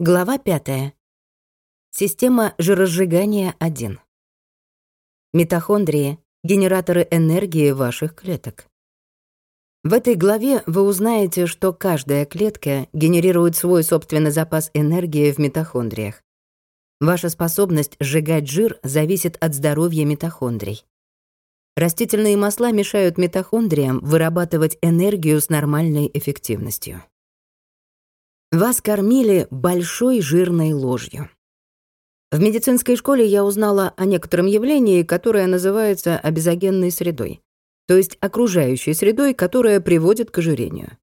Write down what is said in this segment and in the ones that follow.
Глава 5. Система жиросжигания 1. Митохондрии — генераторы энергии ваших клеток. В этой главе вы узнаете, что каждая клетка генерирует свой собственный запас энергии в митохондриях. Ваша способность сжигать жир зависит от здоровья митохондрий. Растительные масла мешают митохондриям вырабатывать энергию с нормальной эффективностью. Вас кормили большой жирной ложью. В медицинской школе я узнала о некотором явлении, которое называется обезогенной средой, то есть окружающей средой, которая приводит к ожирению.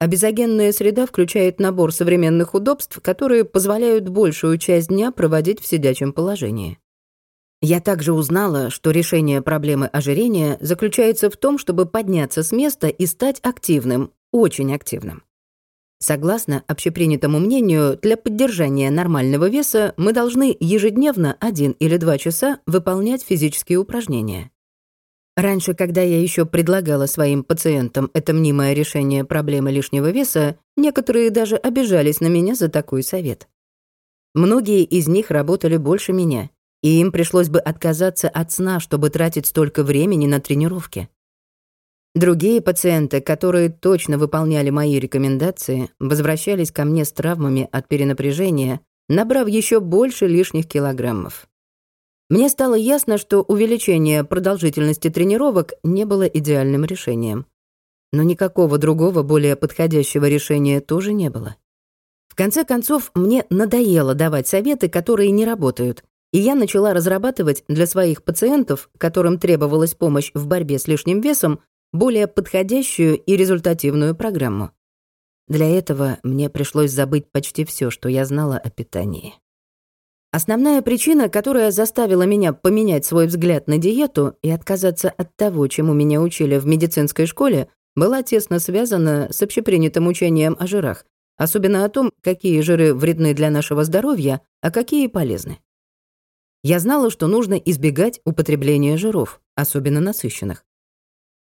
Обезогенная среда включает набор современных удобств, которые позволяют большую часть дня проводить в сидячем положении. Я также узнала, что решение проблемы ожирения заключается в том, чтобы подняться с места и стать активным, очень активным. Согласно общепринятому мнению, для поддержания нормального веса мы должны ежедневно один или два часа выполнять физические упражнения. Раньше, когда я еще предлагала своим пациентам это мнимое решение проблемы лишнего веса, некоторые даже обижались на меня за такой совет. Многие из них работали больше меня, и им пришлось бы отказаться от сна, чтобы тратить столько времени на тренировки. Другие пациенты, которые точно выполняли мои рекомендации, возвращались ко мне с травмами от перенапряжения, набрав еще больше лишних килограммов. Мне стало ясно, что увеличение продолжительности тренировок не было идеальным решением. Но никакого другого более подходящего решения тоже не было. В конце концов, мне надоело давать советы, которые не работают, и я начала разрабатывать для своих пациентов, которым требовалась помощь в борьбе с лишним весом, более подходящую и результативную программу. Для этого мне пришлось забыть почти все, что я знала о питании. Основная причина, которая заставила меня поменять свой взгляд на диету и отказаться от того, чему меня учили в медицинской школе, была тесно связана с общепринятым учением о жирах, особенно о том, какие жиры вредны для нашего здоровья, а какие полезны. Я знала, что нужно избегать употребления жиров, особенно насыщенных.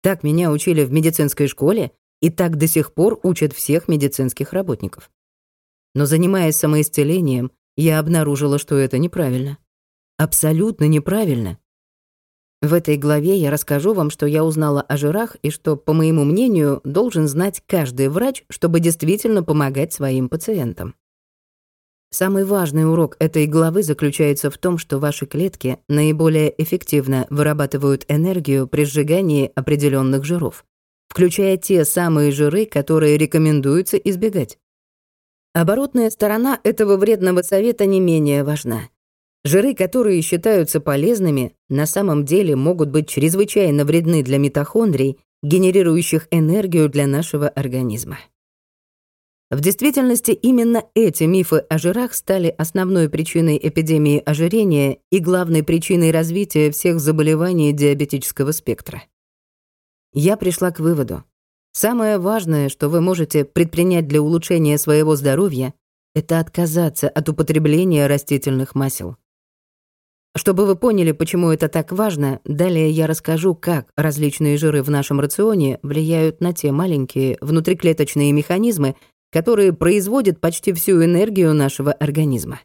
Так меня учили в медицинской школе, и так до сих пор учат всех медицинских работников. Но занимаясь самоисцелением, я обнаружила, что это неправильно. Абсолютно неправильно. В этой главе я расскажу вам, что я узнала о жирах и что, по моему мнению, должен знать каждый врач, чтобы действительно помогать своим пациентам. Самый важный урок этой главы заключается в том, что ваши клетки наиболее эффективно вырабатывают энергию при сжигании определенных жиров, включая те самые жиры, которые рекомендуется избегать. Оборотная сторона этого вредного совета не менее важна. Жиры, которые считаются полезными, на самом деле могут быть чрезвычайно вредны для митохондрий, генерирующих энергию для нашего организма. В действительности именно эти мифы о жирах стали основной причиной эпидемии ожирения и главной причиной развития всех заболеваний диабетического спектра. Я пришла к выводу. Самое важное, что вы можете предпринять для улучшения своего здоровья, это отказаться от употребления растительных масел. Чтобы вы поняли, почему это так важно, далее я расскажу, как различные жиры в нашем рационе влияют на те маленькие внутриклеточные механизмы, которые производят почти всю энергию нашего организма.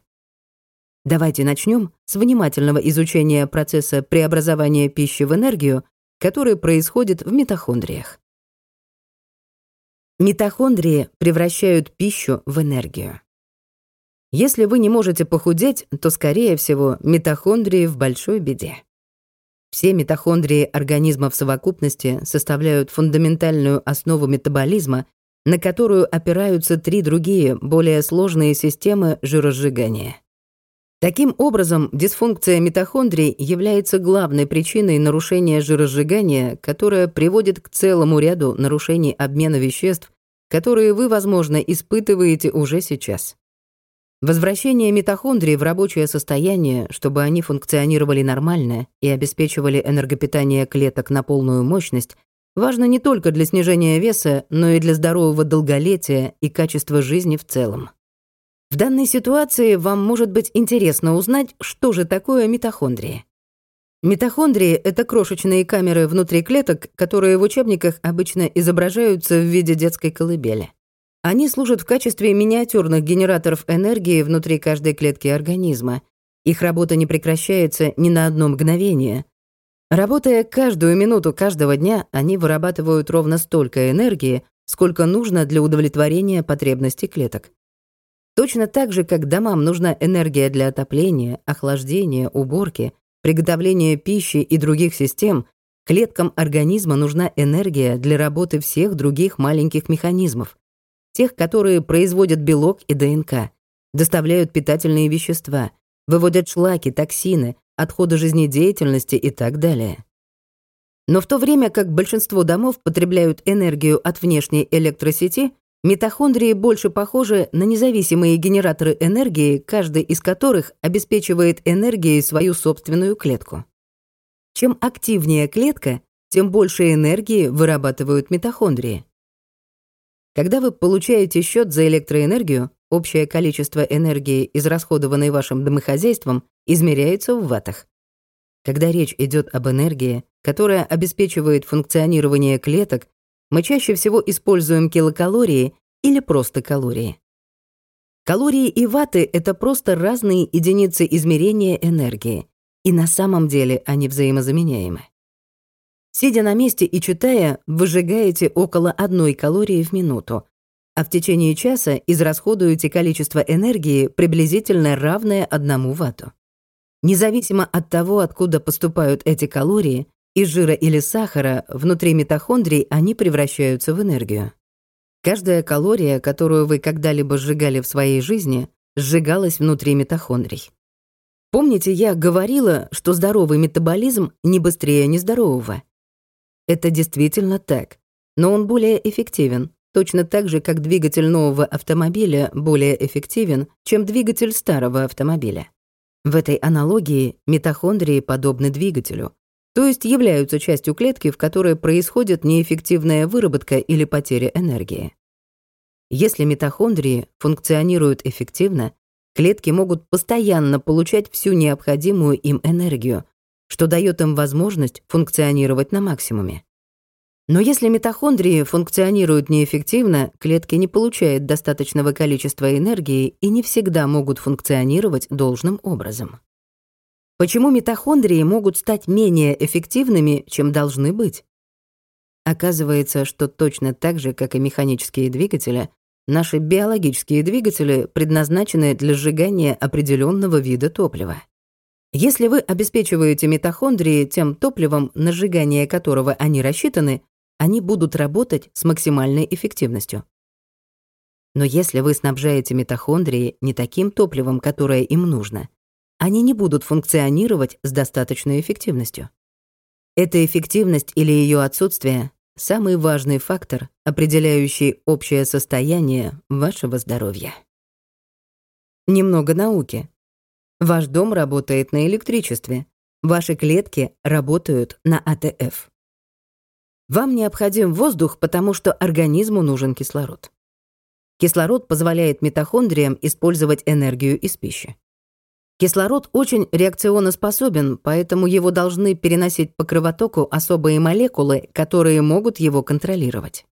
Давайте начнем с внимательного изучения процесса преобразования пищи в энергию, который происходит в митохондриях. Митохондрии превращают пищу в энергию. Если вы не можете похудеть, то, скорее всего, митохондрии в большой беде. Все митохондрии организма в совокупности составляют фундаментальную основу метаболизма на которую опираются три другие, более сложные системы жиросжигания. Таким образом, дисфункция митохондрий является главной причиной нарушения жиросжигания, которая приводит к целому ряду нарушений обмена веществ, которые вы, возможно, испытываете уже сейчас. Возвращение митохондрий в рабочее состояние, чтобы они функционировали нормально и обеспечивали энергопитание клеток на полную мощность, важно не только для снижения веса, но и для здорового долголетия и качества жизни в целом. В данной ситуации вам может быть интересно узнать, что же такое митохондрии. Митохондрии — это крошечные камеры внутри клеток, которые в учебниках обычно изображаются в виде детской колыбели. Они служат в качестве миниатюрных генераторов энергии внутри каждой клетки организма. Их работа не прекращается ни на одно мгновение. Работая каждую минуту каждого дня, они вырабатывают ровно столько энергии, сколько нужно для удовлетворения потребностей клеток. Точно так же, как домам нужна энергия для отопления, охлаждения, уборки, приготовления пищи и других систем, клеткам организма нужна энергия для работы всех других маленьких механизмов, тех, которые производят белок и ДНК, доставляют питательные вещества, выводят шлаки, токсины, отходы жизнедеятельности и так далее. Но в то время как большинство домов потребляют энергию от внешней электросети, Митохондрии больше похожи на независимые генераторы энергии, каждый из которых обеспечивает энергией свою собственную клетку. Чем активнее клетка, тем больше энергии вырабатывают митохондрии. Когда вы получаете счет за электроэнергию, общее количество энергии, израсходованной вашим домохозяйством, измеряется в ваттах. Когда речь идет об энергии, которая обеспечивает функционирование клеток, мы чаще всего используем килокалории или просто калории. Калории и ватты — это просто разные единицы измерения энергии, и на самом деле они взаимозаменяемы. Сидя на месте и читая, выжигаете около одной калории в минуту, а в течение часа израсходуете количество энергии, приблизительно равное одному ватту. Независимо от того, откуда поступают эти калории, из жира или сахара внутри митохондрий они превращаются в энергию. Каждая калория, которую вы когда-либо сжигали в своей жизни, сжигалась внутри митохондрий. Помните, я говорила, что здоровый метаболизм не быстрее нездорового? Это действительно так, но он более эффективен, точно так же, как двигатель нового автомобиля более эффективен, чем двигатель старого автомобиля. В этой аналогии митохондрии подобны двигателю, то есть являются частью клетки, в которой происходит неэффективная выработка или потеря энергии. Если митохондрии функционируют эффективно, клетки могут постоянно получать всю необходимую им энергию, что дает им возможность функционировать на максимуме. Но если митохондрии функционируют неэффективно, клетки не получают достаточного количества энергии и не всегда могут функционировать должным образом. Почему митохондрии могут стать менее эффективными, чем должны быть? Оказывается, что точно так же, как и механические двигатели, наши биологические двигатели предназначены для сжигания определенного вида топлива. Если вы обеспечиваете митохондрии тем топливом, на сжигание которого они рассчитаны, они будут работать с максимальной эффективностью. Но если вы снабжаете митохондрии не таким топливом, которое им нужно, они не будут функционировать с достаточной эффективностью. Эта эффективность или ее отсутствие — самый важный фактор, определяющий общее состояние вашего здоровья. Немного науки. Ваш дом работает на электричестве. Ваши клетки работают на АТФ. Вам необходим воздух, потому что организму нужен кислород. Кислород позволяет митохондриям использовать энергию из пищи. Кислород очень реакционноспособен, поэтому его должны переносить по кровотоку особые молекулы, которые могут его контролировать.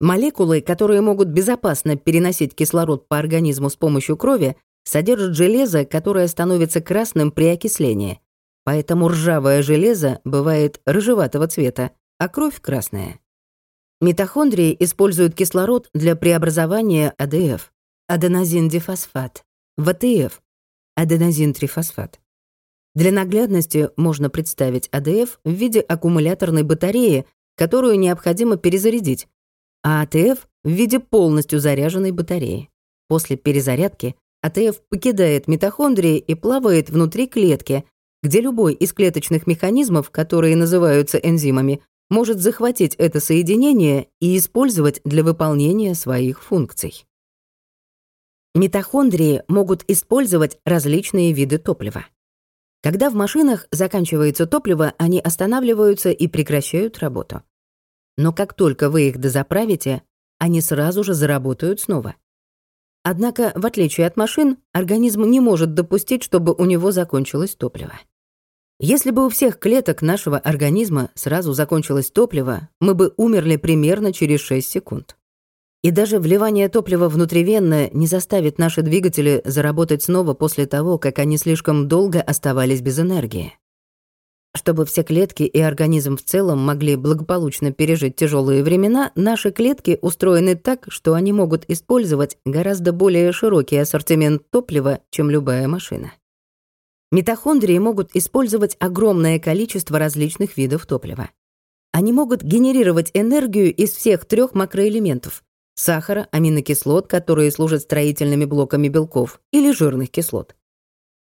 Молекулы, которые могут безопасно переносить кислород по организму с помощью крови, содержат железо, которое становится красным при окислении. Поэтому ржавое железо бывает рыжеватого цвета, а кровь красная. Митохондрии используют кислород для преобразования АДФ, аденозин-дифосфат, в АТФ, аденозин-трифосфат. Для наглядности можно представить АДФ в виде аккумуляторной батареи, которую необходимо перезарядить, а АТФ в виде полностью заряженной батареи. После перезарядки АТФ покидает митохондрии и плавает внутри клетки, где любой из клеточных механизмов, которые называются энзимами, может захватить это соединение и использовать для выполнения своих функций. Митохондрии могут использовать различные виды топлива. Когда в машинах заканчивается топливо, они останавливаются и прекращают работу. Но как только вы их дозаправите, они сразу же заработают снова. Однако, в отличие от машин, организм не может допустить, чтобы у него закончилось топливо. Если бы у всех клеток нашего организма сразу закончилось топливо, мы бы умерли примерно через 6 секунд. И даже вливание топлива внутривенно не заставит наши двигатели заработать снова после того, как они слишком долго оставались без энергии. Чтобы все клетки и организм в целом могли благополучно пережить тяжелые времена, наши клетки устроены так, что они могут использовать гораздо более широкий ассортимент топлива, чем любая машина. Митохондрии могут использовать огромное количество различных видов топлива. Они могут генерировать энергию из всех трех макроэлементов — сахара, аминокислот, которые служат строительными блоками белков, или жирных кислот.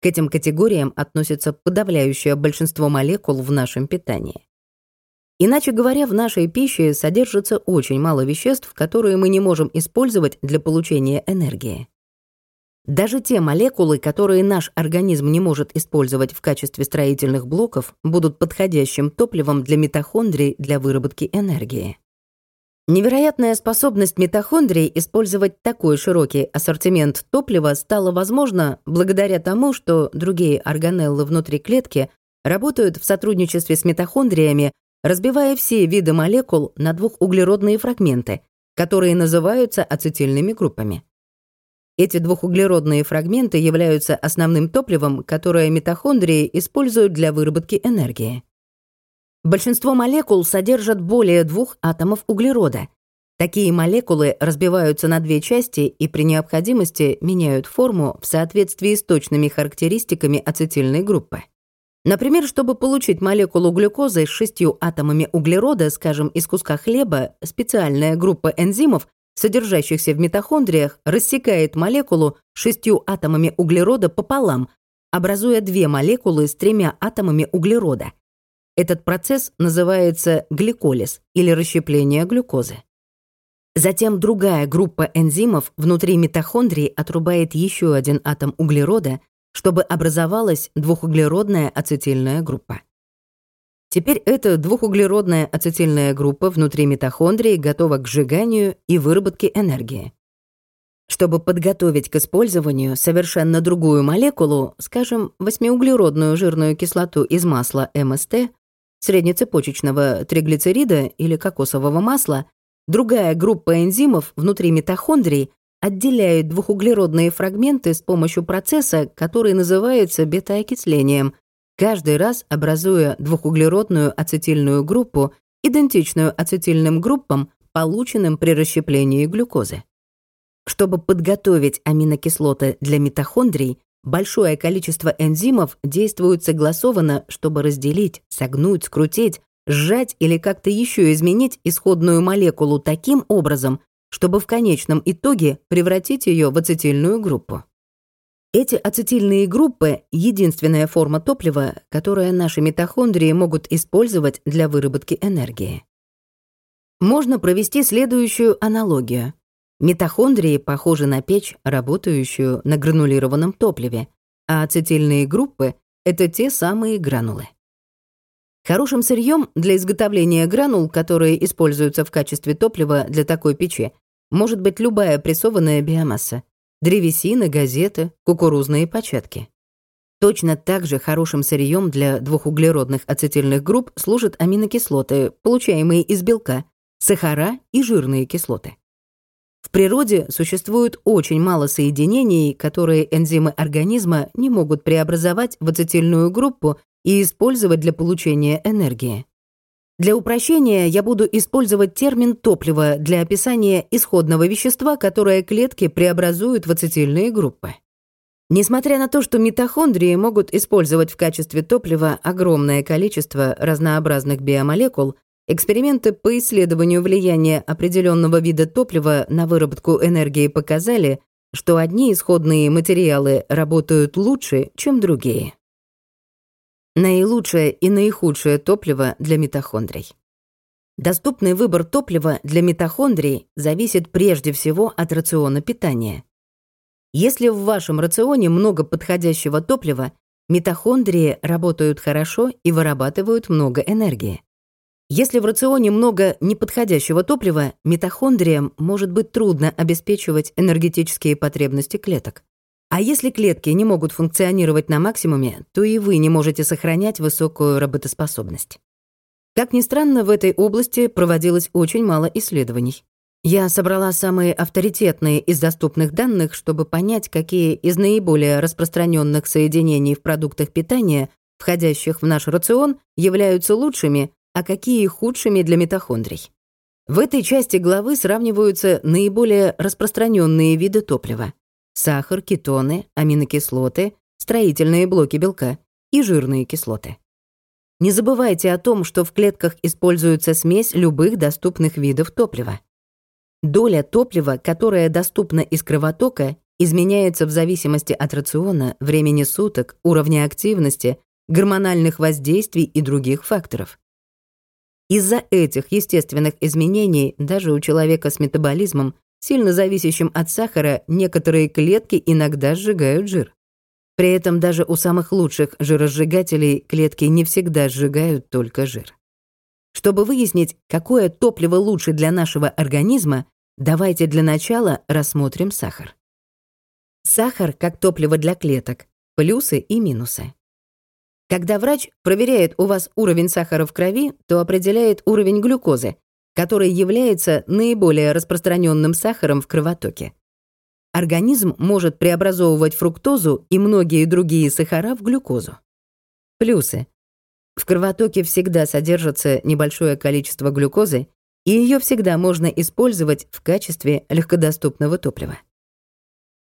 К этим категориям относится подавляющее большинство молекул в нашем питании. Иначе говоря, в нашей пище содержится очень мало веществ, которые мы не можем использовать для получения энергии. Даже те молекулы, которые наш организм не может использовать в качестве строительных блоков, будут подходящим топливом для митохондрий для выработки энергии. Невероятная способность митохондрий использовать такой широкий ассортимент топлива стала возможна благодаря тому, что другие органеллы внутри клетки работают в сотрудничестве с митохондриями, разбивая все виды молекул на двухуглеродные фрагменты, которые называются ацетильными группами. Эти двухуглеродные фрагменты являются основным топливом, которое митохондрии используют для выработки энергии. Большинство молекул содержат более двух атомов углерода. Такие молекулы разбиваются на две части и при необходимости меняют форму в соответствии с точными характеристиками ацетильной группы. Например, чтобы получить молекулу глюкозы с шестью атомами углерода, скажем, из куска хлеба, специальная группа энзимов, содержащихся в митохондриях, рассекает молекулу шестью атомами углерода пополам, образуя две молекулы с тремя атомами углерода. Этот процесс называется гликолиз или расщепление глюкозы. Затем другая группа энзимов внутри митохондрии отрубает еще один атом углерода, чтобы образовалась двухуглеродная ацетильная группа. Теперь эта двухуглеродная ацетильная группа внутри митохондрии готова к сжиганию и выработке энергии. Чтобы подготовить к использованию совершенно другую молекулу, скажем, восьмиуглеродную жирную кислоту из масла МСТ, среднецепочечного триглицерида или кокосового масла, другая группа энзимов внутри митохондрий отделяет двухуглеродные фрагменты с помощью процесса, который называется бета-окислением, каждый раз образуя двухуглеродную ацетильную группу, идентичную ацетильным группам, полученным при расщеплении глюкозы. Чтобы подготовить аминокислоты для митохондрий, Большое количество энзимов действует согласованно, чтобы разделить, согнуть, скрутить, сжать или как-то еще изменить исходную молекулу таким образом, чтобы в конечном итоге превратить ее в ацетильную группу. Эти ацетильные группы — единственная форма топлива, которое наши митохондрии могут использовать для выработки энергии. Можно провести следующую аналогию. Митохондрии похожи на печь, работающую на гранулированном топливе, а ацетильные группы — это те самые гранулы. Хорошим сырьем для изготовления гранул, которые используются в качестве топлива для такой печи, может быть любая прессованная биомасса — древесина, газеты, кукурузные початки. Точно так же хорошим сырьем для двухуглеродных ацетильных групп служат аминокислоты, получаемые из белка, сахара и жирные кислоты. В природе существует очень мало соединений, которые энзимы организма не могут преобразовать в ацетильную группу и использовать для получения энергии. Для упрощения я буду использовать термин «топливо» для описания исходного вещества, которое клетки преобразуют в ацетильные группы. Несмотря на то, что митохондрии могут использовать в качестве топлива огромное количество разнообразных биомолекул, Эксперименты по исследованию влияния определенного вида топлива на выработку энергии показали, что одни исходные материалы работают лучше, чем другие. Наилучшее и наихудшее топливо для митохондрий. Доступный выбор топлива для митохондрий зависит прежде всего от рациона питания. Если в вашем рационе много подходящего топлива, митохондрии работают хорошо и вырабатывают много энергии. Если в рационе много неподходящего топлива, митохондриям может быть трудно обеспечивать энергетические потребности клеток. А если клетки не могут функционировать на максимуме, то и вы не можете сохранять высокую работоспособность. Как ни странно, в этой области проводилось очень мало исследований. Я собрала самые авторитетные из доступных данных, чтобы понять, какие из наиболее распространенных соединений в продуктах питания, входящих в наш рацион, являются лучшими, а какие худшими для митохондрий. В этой части главы сравниваются наиболее распространенные виды топлива – сахар, кетоны, аминокислоты, строительные блоки белка и жирные кислоты. Не забывайте о том, что в клетках используется смесь любых доступных видов топлива. Доля топлива, которая доступна из кровотока, изменяется в зависимости от рациона, времени суток, уровня активности, гормональных воздействий и других факторов. Из-за этих естественных изменений даже у человека с метаболизмом, сильно зависящим от сахара, некоторые клетки иногда сжигают жир. При этом даже у самых лучших жиросжигателей клетки не всегда сжигают только жир. Чтобы выяснить, какое топливо лучше для нашего организма, давайте для начала рассмотрим сахар. Сахар как топливо для клеток, плюсы и минусы. Когда врач проверяет у вас уровень сахара в крови, то определяет уровень глюкозы, который является наиболее распространенным сахаром в кровотоке. Организм может преобразовывать фруктозу и многие другие сахара в глюкозу. Плюсы. В кровотоке всегда содержится небольшое количество глюкозы, и ее всегда можно использовать в качестве легкодоступного топлива.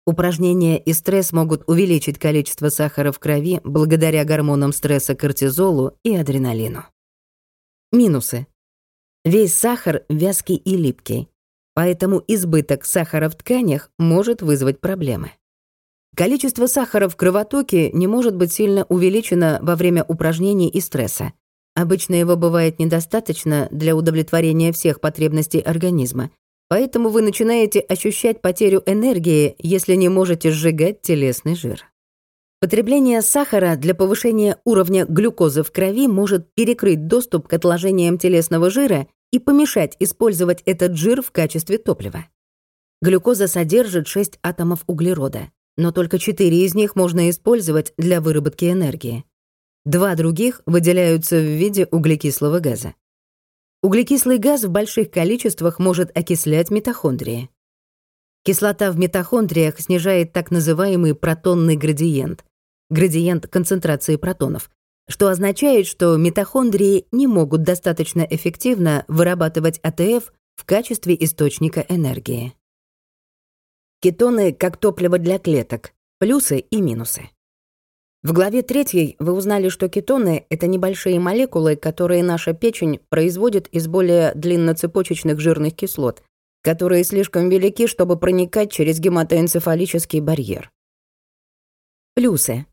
Упражнения и стресс могут увеличить количество сахара в крови благодаря гормонам стресса кортизолу и адреналину. Минусы. Весь сахар вязкий и липкий, поэтому избыток сахара в тканях может вызвать проблемы. Количество сахара в кровотоке не может быть сильно увеличено во время упражнений и стресса. Обычно его бывает недостаточно для удовлетворения всех потребностей организма, Поэтому вы начинаете ощущать потерю энергии, если не можете сжигать телесный жир. Потребление сахара для повышения уровня глюкозы в крови может перекрыть доступ к отложениям телесного жира и помешать использовать этот жир в качестве топлива. Глюкоза содержит 6 атомов углерода, но только 4 из них можно использовать для выработки энергии. Два других выделяются в виде углекислого газа. Углекислый газ в больших количествах может окислять митохондрии. Кислота в митохондриях снижает так называемый протонный градиент, градиент концентрации протонов, что означает, что митохондрии не могут достаточно эффективно вырабатывать АТФ в качестве источника энергии. Кетоны как топливо для клеток. Плюсы и минусы. В главе 3 вы узнали, что кетоны — это небольшие молекулы, которые наша печень производит из более длинноцепочечных жирных кислот, которые слишком велики, чтобы проникать через гематоэнцефалический барьер. Плюсы.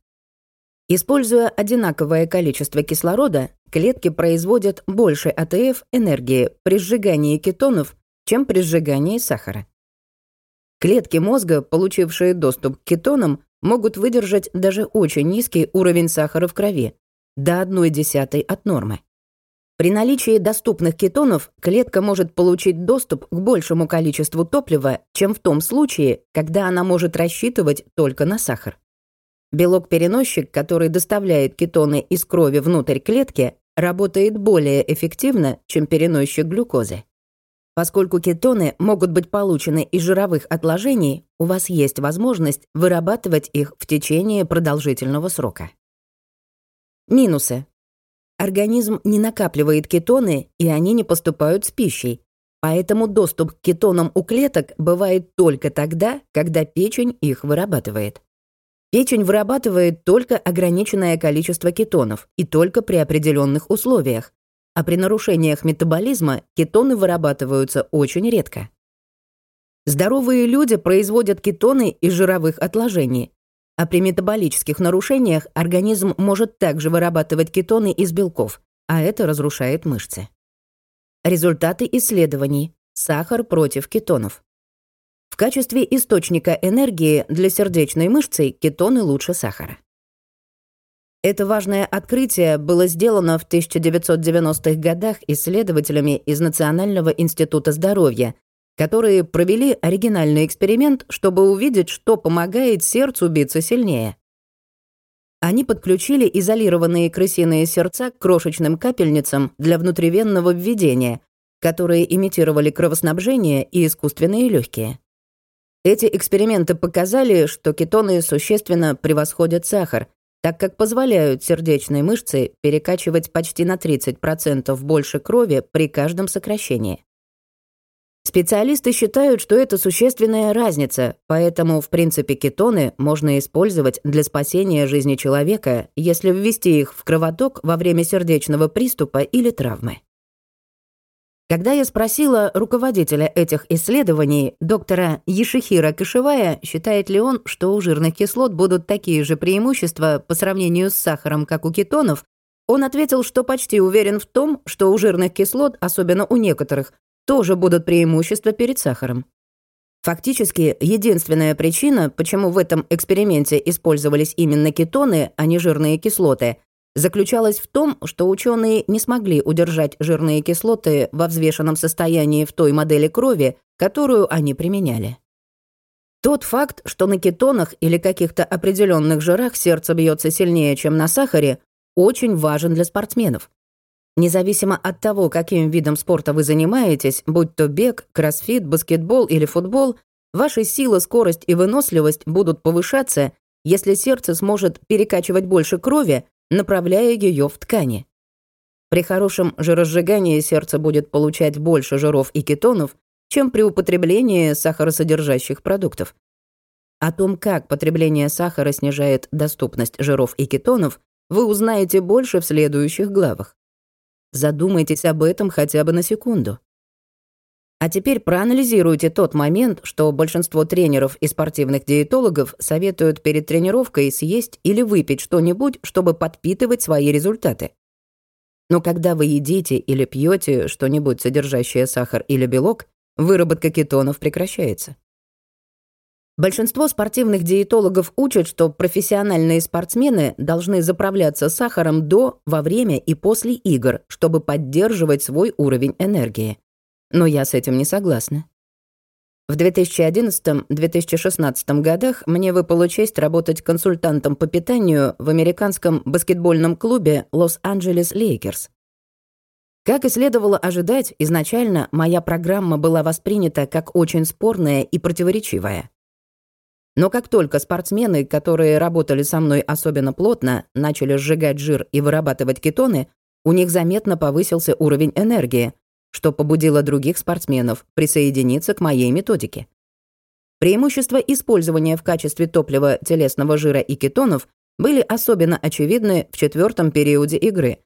Используя одинаковое количество кислорода, клетки производят больше АТФ энергии при сжигании кетонов, чем при сжигании сахара. Клетки мозга, получившие доступ к кетонам, могут выдержать даже очень низкий уровень сахара в крови, до 1,1 от нормы. При наличии доступных кетонов клетка может получить доступ к большему количеству топлива, чем в том случае, когда она может рассчитывать только на сахар. Белок-переносчик, который доставляет кетоны из крови внутрь клетки, работает более эффективно, чем переносчик глюкозы. Поскольку кетоны могут быть получены из жировых отложений, у вас есть возможность вырабатывать их в течение продолжительного срока. Минусы. Организм не накапливает кетоны, и они не поступают с пищей. Поэтому доступ к кетонам у клеток бывает только тогда, когда печень их вырабатывает. Печень вырабатывает только ограниченное количество кетонов и только при определенных условиях, а при нарушениях метаболизма кетоны вырабатываются очень редко. Здоровые люди производят кетоны из жировых отложений, а при метаболических нарушениях организм может также вырабатывать кетоны из белков, а это разрушает мышцы. Результаты исследований. Сахар против кетонов. В качестве источника энергии для сердечной мышцы кетоны лучше сахара. Это важное открытие было сделано в 1990-х годах исследователями из Национального института здоровья, которые провели оригинальный эксперимент, чтобы увидеть, что помогает сердцу биться сильнее. Они подключили изолированные крысиные сердца к крошечным капельницам для внутривенного введения, которые имитировали кровоснабжение и искусственные легкие. Эти эксперименты показали, что кетоны существенно превосходят сахар, так как позволяют сердечной мышце перекачивать почти на 30% больше крови при каждом сокращении. Специалисты считают, что это существенная разница, поэтому, в принципе, кетоны можно использовать для спасения жизни человека, если ввести их в кровоток во время сердечного приступа или травмы. Когда я спросила руководителя этих исследований, доктора Ешихира Кашевая, считает ли он, что у жирных кислот будут такие же преимущества по сравнению с сахаром, как у кетонов, он ответил, что почти уверен в том, что у жирных кислот, особенно у некоторых, тоже будут преимущества перед сахаром. Фактически, единственная причина, почему в этом эксперименте использовались именно кетоны, а не жирные кислоты, заключалась в том, что ученые не смогли удержать жирные кислоты во взвешенном состоянии в той модели крови, которую они применяли. Тот факт, что на кетонах или каких-то определенных жирах сердце бьется сильнее, чем на сахаре, очень важен для спортсменов. Независимо от того, каким видом спорта вы занимаетесь, будь то бег, кроссфит, баскетбол или футбол, ваши сила, скорость и выносливость будут повышаться, если сердце сможет перекачивать больше крови, направляя ее в ткани. При хорошем жиросжигании сердце будет получать больше жиров и кетонов, чем при употреблении сахаросодержащих продуктов. О том, как потребление сахара снижает доступность жиров и кетонов, вы узнаете больше в следующих главах. Задумайтесь об этом хотя бы на секунду. А теперь проанализируйте тот момент, что большинство тренеров и спортивных диетологов советуют перед тренировкой съесть или выпить что-нибудь, чтобы подпитывать свои результаты. Но когда вы едите или пьете что-нибудь, содержащее сахар или белок, выработка кетонов прекращается. Большинство спортивных диетологов учат, что профессиональные спортсмены должны заправляться сахаром до, во время и после игр, чтобы поддерживать свой уровень энергии. Но я с этим не согласна. В 2011-2016 годах мне выпала честь работать консультантом по питанию в американском баскетбольном клубе Лос-Анджелес Лейкерс. Как и следовало ожидать, изначально моя программа была воспринята как очень спорная и противоречивая. Но как только спортсмены, которые работали со мной особенно плотно, начали сжигать жир и вырабатывать кетоны, у них заметно повысился уровень энергии, что побудило других спортсменов присоединиться к моей методике. Преимущества использования в качестве топлива телесного жира и кетонов были особенно очевидны в четвертом периоде игры,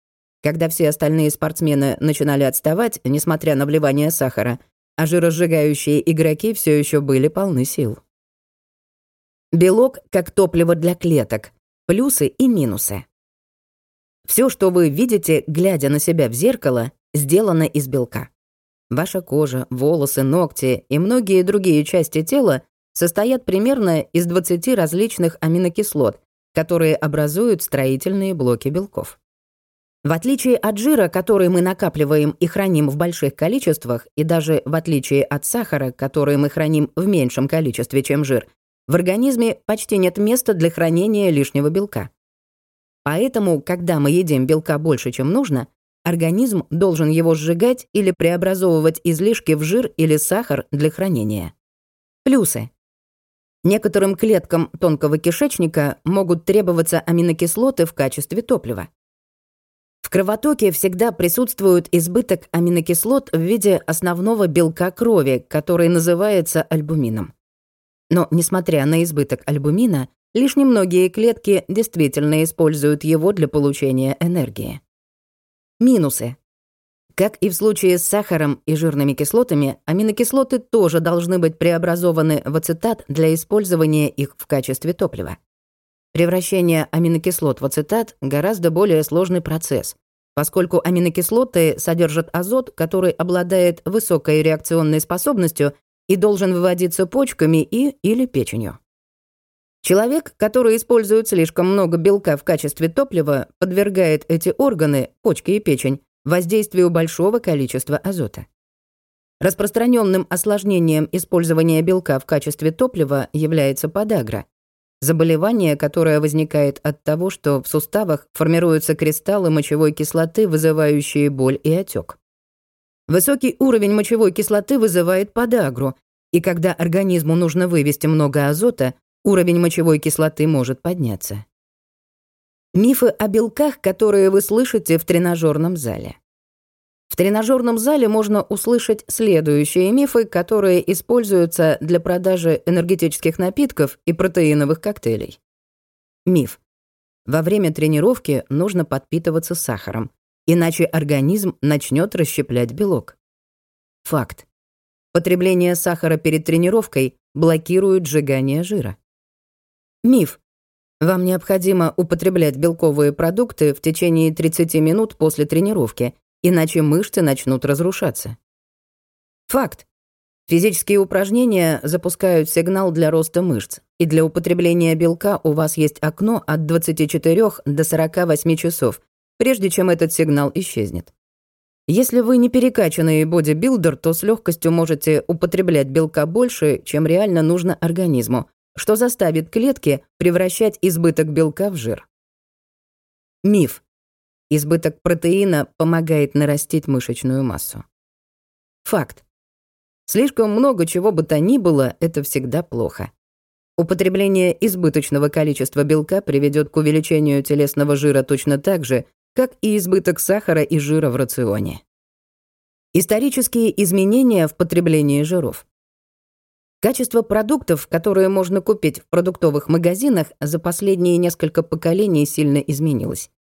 когда все остальные спортсмены начинали отставать, несмотря на вливание сахара, а жиросжигающие игроки все еще были полны сил. Белок как топливо для клеток. Плюсы и минусы. Все, что вы видите, глядя на себя в зеркало, сделано из белка. Ваша кожа, волосы, ногти и многие другие части тела состоят примерно из 20 различных аминокислот, которые образуют строительные блоки белков. В отличие от жира, который мы накапливаем и храним в больших количествах, и даже в отличие от сахара, который мы храним в меньшем количестве, чем жир, в организме почти нет места для хранения лишнего белка. Поэтому, когда мы едим белка больше, чем нужно, организм должен его сжигать или преобразовывать излишки в жир или сахар для хранения. Плюсы. Некоторым клеткам тонкого кишечника могут требоваться аминокислоты в качестве топлива. В кровотоке всегда присутствует избыток аминокислот в виде основного белка крови, который называется альбумином. Но, несмотря на избыток альбумина, лишь немногие клетки действительно используют его для получения энергии. Минусы. Как и в случае с сахаром и жирными кислотами, аминокислоты тоже должны быть преобразованы в ацетат для использования их в качестве топлива. Превращение аминокислот в ацетат гораздо более сложный процесс, поскольку аминокислоты содержат азот, который обладает высокой реакционной способностью и должен выводиться почками и или печенью. Человек, который использует слишком много белка в качестве топлива, подвергает эти органы, почки и печень, воздействию большого количества азота. Распространенным осложнением использования белка в качестве топлива является подагра. Заболевание, которое возникает от того, что в суставах формируются кристаллы мочевой кислоты, вызывающие боль и отек. Высокий уровень мочевой кислоты вызывает подагру, и когда организму нужно вывести много азота, уровень мочевой кислоты может подняться. Мифы о белках, которые вы слышите в тренажерном зале. В тренажерном зале можно услышать следующие мифы, которые используются для продажи энергетических напитков и протеиновых коктейлей. Миф. Во время тренировки нужно подпитываться сахаром, иначе организм начнет расщеплять белок. Факт. Потребление сахара перед тренировкой блокирует сжигание жира. Миф. Вам необходимо употреблять белковые продукты в течение 30 минут после тренировки, иначе мышцы начнут разрушаться. Факт. Физические упражнения запускают сигнал для роста мышц, и для употребления белка у вас есть окно от 24 до 48 часов, прежде чем этот сигнал исчезнет. Если вы не перекачанный бодибилдер, то с легкостью можете употреблять белка больше, чем реально нужно организму, что заставит клетки превращать избыток белка в жир. Миф. Избыток протеина помогает нарастить мышечную массу. Факт. Слишком много чего бы то ни было — это всегда плохо. Употребление избыточного количества белка приведет к увеличению телесного жира точно так же, как и избыток сахара и жира в рационе. Исторические изменения в потреблении жиров. Качество продуктов, которые можно купить в продуктовых магазинах, за последние несколько поколений сильно изменилось.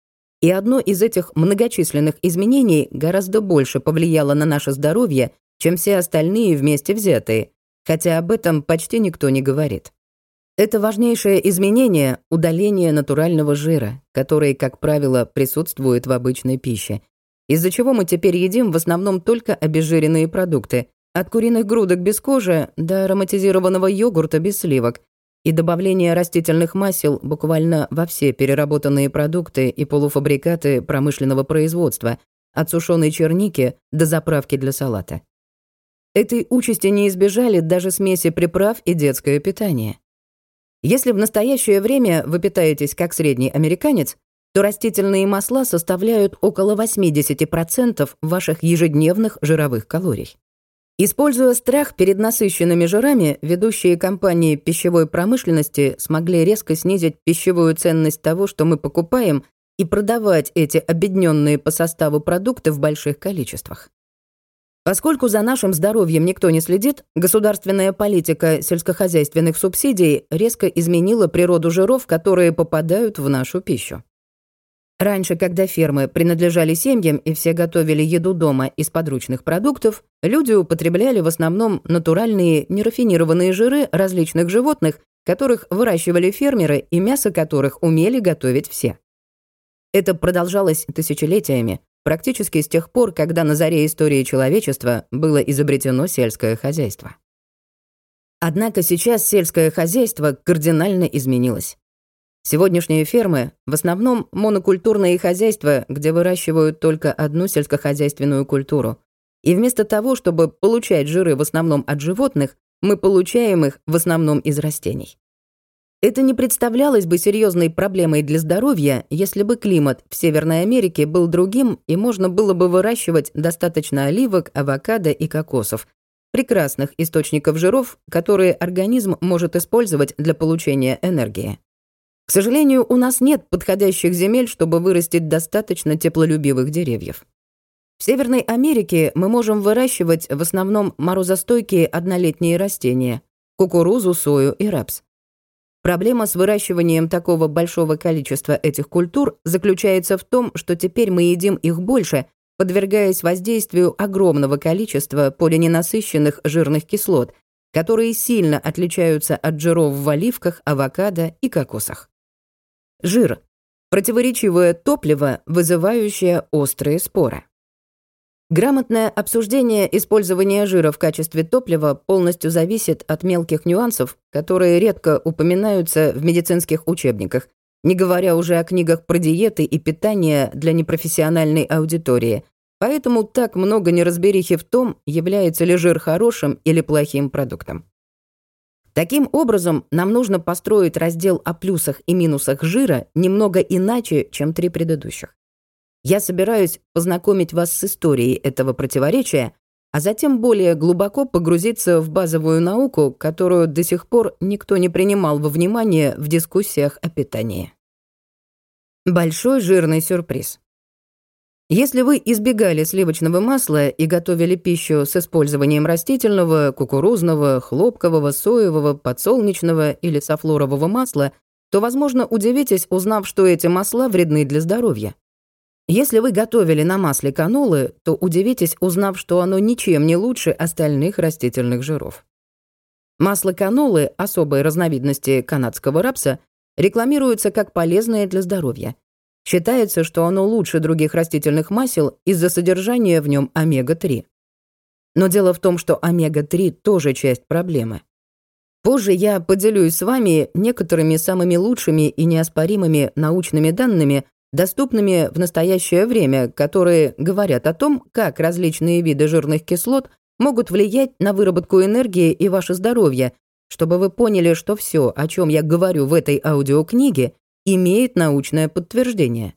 И одно из этих многочисленных изменений гораздо больше повлияло на наше здоровье, чем все остальные вместе взятые, хотя об этом почти никто не говорит. Это важнейшее изменение — удаление натурального жира, который, как правило, присутствует в обычной пище, из-за чего мы теперь едим в основном только обезжиренные продукты, от куриных грудок без кожи до ароматизированного йогурта без сливок, и добавление растительных масел буквально во все переработанные продукты и полуфабрикаты промышленного производства, от сушеной черники до заправки для салата. Этой участи не избежали даже смеси приправ и детское питание. Если в настоящее время вы питаетесь как средний американец, то растительные масла составляют около 80% ваших ежедневных жировых калорий. Используя страх перед насыщенными жирами, ведущие компании пищевой промышленности смогли резко снизить пищевую ценность того, что мы покупаем, и продавать эти обедненные по составу продукты в больших количествах. Поскольку за нашим здоровьем никто не следит, государственная политика сельскохозяйственных субсидий резко изменила природу жиров, которые попадают в нашу пищу. Раньше, когда фермы принадлежали семьям и все готовили еду дома из подручных продуктов, люди употребляли в основном натуральные нерафинированные жиры различных животных, которых выращивали фермеры и мясо которых умели готовить все. Это продолжалось тысячелетиями, практически с тех пор, когда на заре истории человечества было изобретено сельское хозяйство. Однако сейчас сельское хозяйство кардинально изменилось. Сегодняшние фермы в основном монокультурные хозяйства, где выращивают только одну сельскохозяйственную культуру. И вместо того, чтобы получать жиры в основном от животных, мы получаем их в основном из растений. Это не представлялось бы серьезной проблемой для здоровья, если бы климат в Северной Америке был другим и можно было бы выращивать достаточно оливок, авокадо и кокосов, прекрасных источников жиров, которые организм может использовать для получения энергии. К сожалению, у нас нет подходящих земель, чтобы вырастить достаточно теплолюбивых деревьев. В Северной Америке мы можем выращивать в основном морозостойкие однолетние растения – кукурузу, сою и рапс. Проблема с выращиванием такого большого количества этих культур заключается в том, что теперь мы едим их больше, подвергаясь воздействию огромного количества полиненасыщенных жирных кислот, которые сильно отличаются от жиров в оливках, авокадо и кокосах. Жир – противоречивое топливо, вызывающее острые споры. Грамотное обсуждение использования жира в качестве топлива полностью зависит от мелких нюансов, которые редко упоминаются в медицинских учебниках, не говоря уже о книгах про диеты и питание для непрофессиональной аудитории. Поэтому так много неразберихи в том, является ли жир хорошим или плохим продуктом. Таким образом, нам нужно построить раздел о плюсах и минусах жира немного иначе, чем три предыдущих. Я собираюсь познакомить вас с историей этого противоречия, а затем более глубоко погрузиться в базовую науку, которую до сих пор никто не принимал во внимание в дискуссиях о питании. Большой жирный сюрприз. Если вы избегали сливочного масла и готовили пищу с использованием растительного, кукурузного, хлопкового, соевого, подсолнечного или софлорового масла, то, возможно, удивитесь, узнав, что эти масла вредны для здоровья. Если вы готовили на масле канолы, то удивитесь, узнав, что оно ничем не лучше остальных растительных жиров. Масло канолы, особой разновидности канадского рапса, рекламируется как полезное для здоровья. Считается, что оно лучше других растительных масел из-за содержания в нем омега-3. Но дело в том, что омега-3 тоже часть проблемы. Позже я поделюсь с вами некоторыми самыми лучшими и неоспоримыми научными данными, доступными в настоящее время, которые говорят о том, как различные виды жирных кислот могут влиять на выработку энергии и ваше здоровье, чтобы вы поняли, что все, о чем я говорю в этой аудиокниге, имеет научное подтверждение.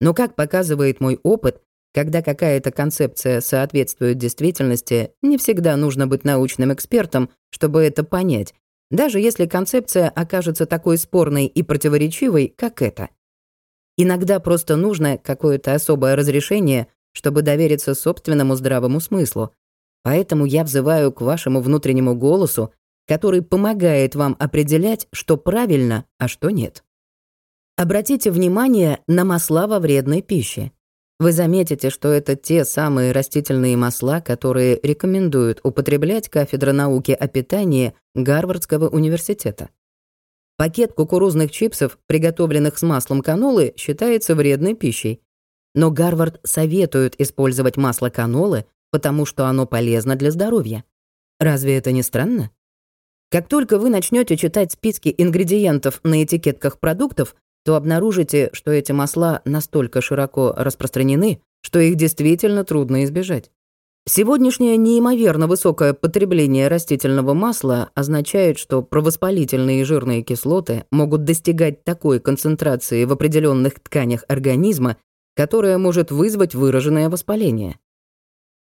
Но как показывает мой опыт, когда какая-то концепция соответствует действительности, не всегда нужно быть научным экспертом, чтобы это понять, даже если концепция окажется такой спорной и противоречивой, как эта. Иногда просто нужно какое-то особое разрешение, чтобы довериться собственному здравому смыслу. Поэтому я взываю к вашему внутреннему голосу, который помогает вам определять, что правильно, а что нет. Обратите внимание на масла во вредной пище. Вы заметите, что это те самые растительные масла, которые рекомендуют употреблять кафедра науки о питании Гарвардского университета. Пакет кукурузных чипсов, приготовленных с маслом канолы, считается вредной пищей. Но Гарвард советует использовать масло канолы, потому что оно полезно для здоровья. Разве это не странно? Как только вы начнете читать списки ингредиентов на этикетках продуктов, то обнаружите, что эти масла настолько широко распространены, что их действительно трудно избежать. Сегодняшнее неимоверно высокое потребление растительного масла означает, что провоспалительные жирные кислоты могут достигать такой концентрации в определенных тканях организма, которая может вызвать выраженное воспаление.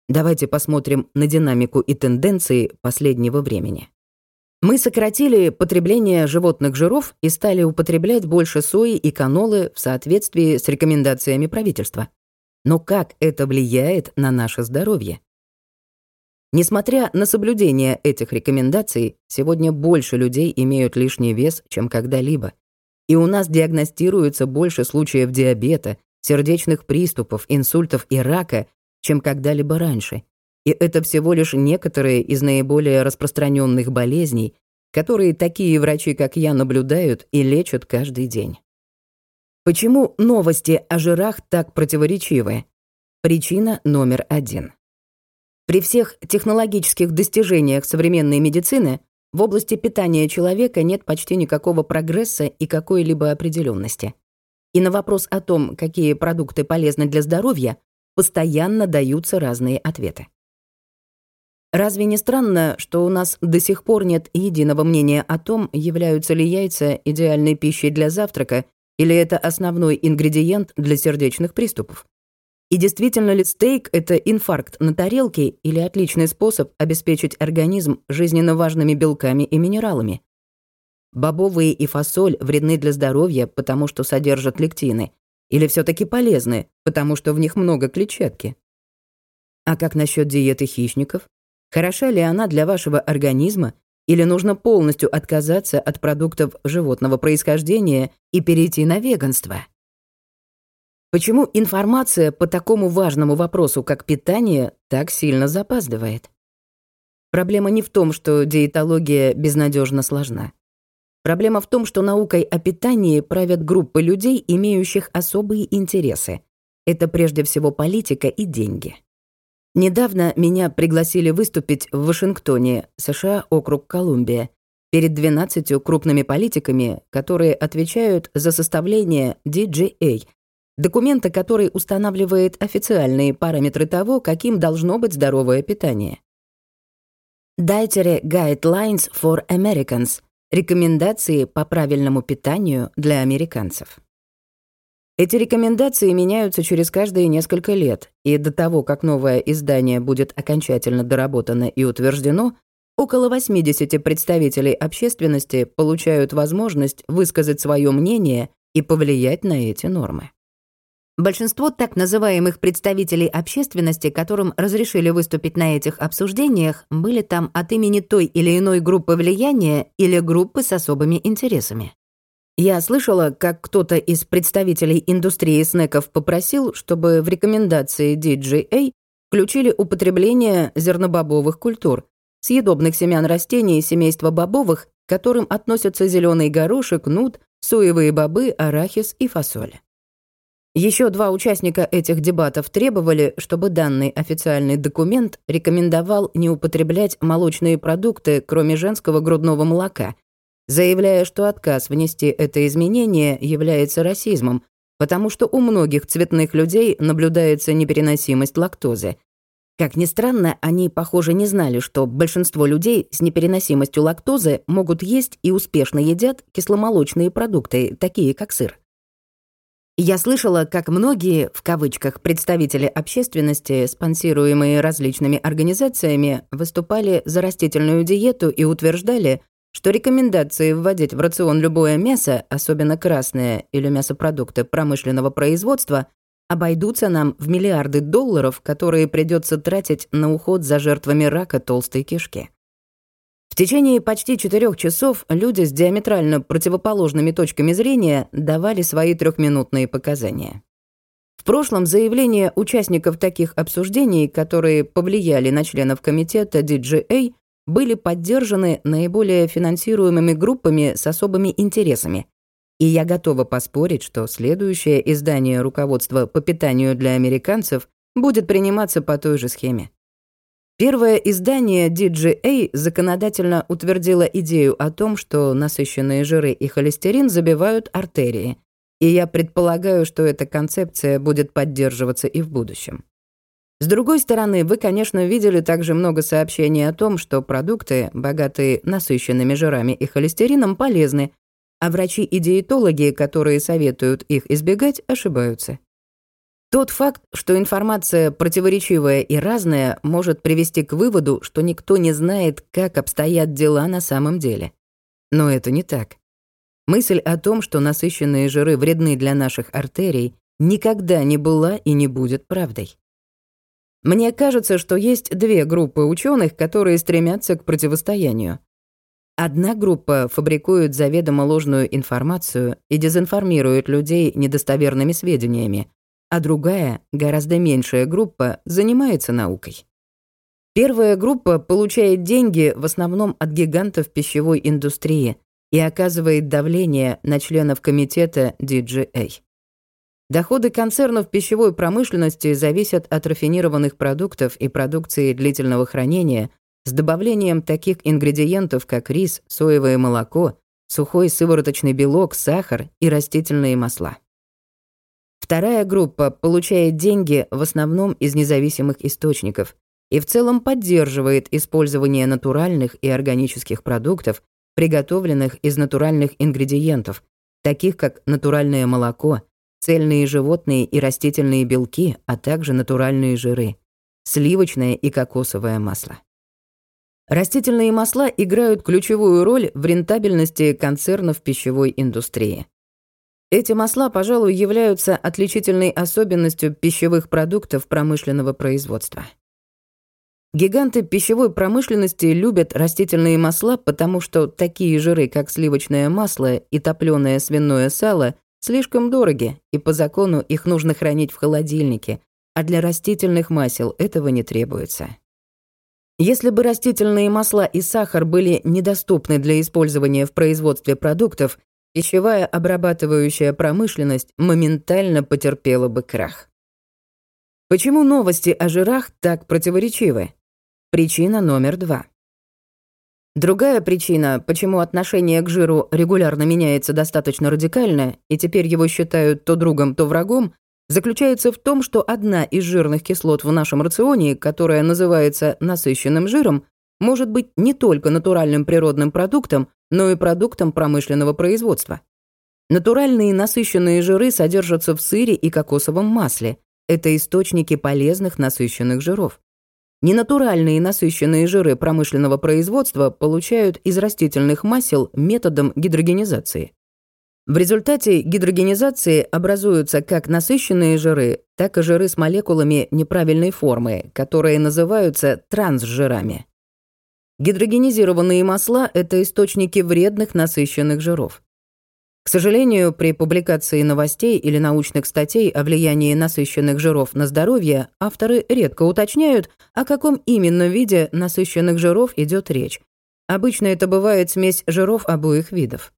Давайте посмотрим на динамику и тенденции последнего времени. Мы сократили потребление животных жиров и стали употреблять больше сои и канолы в соответствии с рекомендациями правительства. Но как это влияет на наше здоровье? Несмотря на соблюдение этих рекомендаций, сегодня больше людей имеют лишний вес, чем когда-либо. И у нас диагностируется больше случаев диабета, сердечных приступов, инсультов и рака, чем когда-либо раньше. И это всего лишь некоторые из наиболее распространенных болезней, которые такие врачи, как я, наблюдают и лечат каждый день. Почему новости о жирах так противоречивы? Причина номер один. При всех технологических достижениях современной медицины в области питания человека нет почти никакого прогресса и какой-либо определенности. И на вопрос о том, какие продукты полезны для здоровья, постоянно даются разные ответы. Разве не странно, что у нас до сих пор нет единого мнения о том, являются ли яйца идеальной пищей для завтрака или это основной ингредиент для сердечных приступов? И действительно ли стейк — это инфаркт на тарелке или отличный способ обеспечить организм жизненно важными белками и минералами? Бобовые и фасоль вредны для здоровья, потому что содержат лектины, или все таки полезны, потому что в них много клетчатки? А как насчет диеты хищников? Хороша ли она для вашего организма или нужно полностью отказаться от продуктов животного происхождения и перейти на веганство? Почему информация по такому важному вопросу, как питание, так сильно запаздывает? Проблема не в том, что диетология безнадежно сложна. Проблема в том, что наукой о питании правят группы людей, имеющих особые интересы. Это прежде всего политика и деньги. Недавно меня пригласили выступить в Вашингтоне, США, округ Колумбия, перед 12 крупными политиками, которые отвечают за составление DGA, документа, который устанавливает официальные параметры того, каким должно быть здоровое питание. Dietary Guidelines for Americans — рекомендации по правильному питанию для американцев. Эти рекомендации меняются через каждые несколько лет, и до того, как новое издание будет окончательно доработано и утверждено, около 80 представителей общественности получают возможность высказать свое мнение и повлиять на эти нормы. Большинство так называемых представителей общественности, которым разрешили выступить на этих обсуждениях, были там от имени той или иной группы влияния или группы с особыми интересами. Я слышала, как кто-то из представителей индустрии снеков попросил, чтобы в рекомендации DGA включили употребление зернобобовых культур, съедобных семян растений семейства бобовых, к которым относятся зеленый горошек, нут, соевые бобы, арахис и фасоль. Еще два участника этих дебатов требовали, чтобы данный официальный документ рекомендовал не употреблять молочные продукты, кроме женского грудного молока, заявляя, что отказ внести это изменение является расизмом, потому что у многих цветных людей наблюдается непереносимость лактозы. Как ни странно, они, похоже, не знали, что большинство людей с непереносимостью лактозы могут есть и успешно едят кисломолочные продукты, такие как сыр. Я слышала, как многие, в кавычках, представители общественности, спонсируемые различными организациями, выступали за растительную диету и утверждали, что рекомендации вводить в рацион любое мясо, особенно красное или мясопродукты промышленного производства, обойдутся нам в миллиарды долларов, которые придется тратить на уход за жертвами рака толстой кишки. В течение почти четырех часов люди с диаметрально противоположными точками зрения давали свои трехминутные показания. В прошлом заявления участников таких обсуждений, которые повлияли на членов комитета DGA, были поддержаны наиболее финансируемыми группами с особыми интересами. И я готова поспорить, что следующее издание руководства по питанию для американцев будет приниматься по той же схеме. Первое издание DGA законодательно утвердило идею о том, что насыщенные жиры и холестерин забивают артерии, и я предполагаю, что эта концепция будет поддерживаться и в будущем. С другой стороны, вы, конечно, видели также много сообщений о том, что продукты, богатые насыщенными жирами и холестерином, полезны, а врачи и диетологи, которые советуют их избегать, ошибаются. Тот факт, что информация противоречивая и разная, может привести к выводу, что никто не знает, как обстоят дела на самом деле. Но это не так. Мысль о том, что насыщенные жиры вредны для наших артерий, никогда не была и не будет правдой. Мне кажется, что есть две группы ученых, которые стремятся к противостоянию. Одна группа фабрикует заведомо ложную информацию и дезинформирует людей недостоверными сведениями, а другая, гораздо меньшая группа, занимается наукой. Первая группа получает деньги в основном от гигантов пищевой индустрии и оказывает давление на членов комитета DGA. Доходы концернов пищевой промышленности зависят от рафинированных продуктов и продукции длительного хранения с добавлением таких ингредиентов, как рис, соевое молоко, сухой сывороточный белок, сахар и растительные масла. Вторая группа получает деньги в основном из независимых источников и в целом поддерживает использование натуральных и органических продуктов, приготовленных из натуральных ингредиентов, таких как натуральное молоко, цельные животные и растительные белки, а также натуральные жиры, сливочное и кокосовое масло. Растительные масла играют ключевую роль в рентабельности концернов пищевой индустрии. Эти масла, пожалуй, являются отличительной особенностью пищевых продуктов промышленного производства. Гиганты пищевой промышленности любят растительные масла, потому что такие жиры, как сливочное масло и топленое свиное сало, слишком дороги, и по закону их нужно хранить в холодильнике, а для растительных масел этого не требуется. Если бы растительные масла и сахар были недоступны для использования в производстве продуктов, пищевая обрабатывающая промышленность моментально потерпела бы крах. Почему новости о жирах так противоречивы? Причина номер два. Другая причина, почему отношение к жиру регулярно меняется достаточно радикально, и теперь его считают то другом, то врагом, заключается в том, что одна из жирных кислот в нашем рационе, которая называется насыщенным жиром, может быть не только натуральным природным продуктом, но и продуктом промышленного производства. Натуральные насыщенные жиры содержатся в сыре и кокосовом масле. Это источники полезных насыщенных жиров. Ненатуральные насыщенные жиры промышленного производства получают из растительных масел методом гидрогенизации. В результате гидрогенизации образуются как насыщенные жиры, так и жиры с молекулами неправильной формы, которые называются трансжирами. Гидрогенизированные масла – это источники вредных насыщенных жиров. К сожалению, при публикации новостей или научных статей о влиянии насыщенных жиров на здоровье авторы редко уточняют, о каком именно виде насыщенных жиров идет речь. Обычно это бывает смесь жиров обоих видов.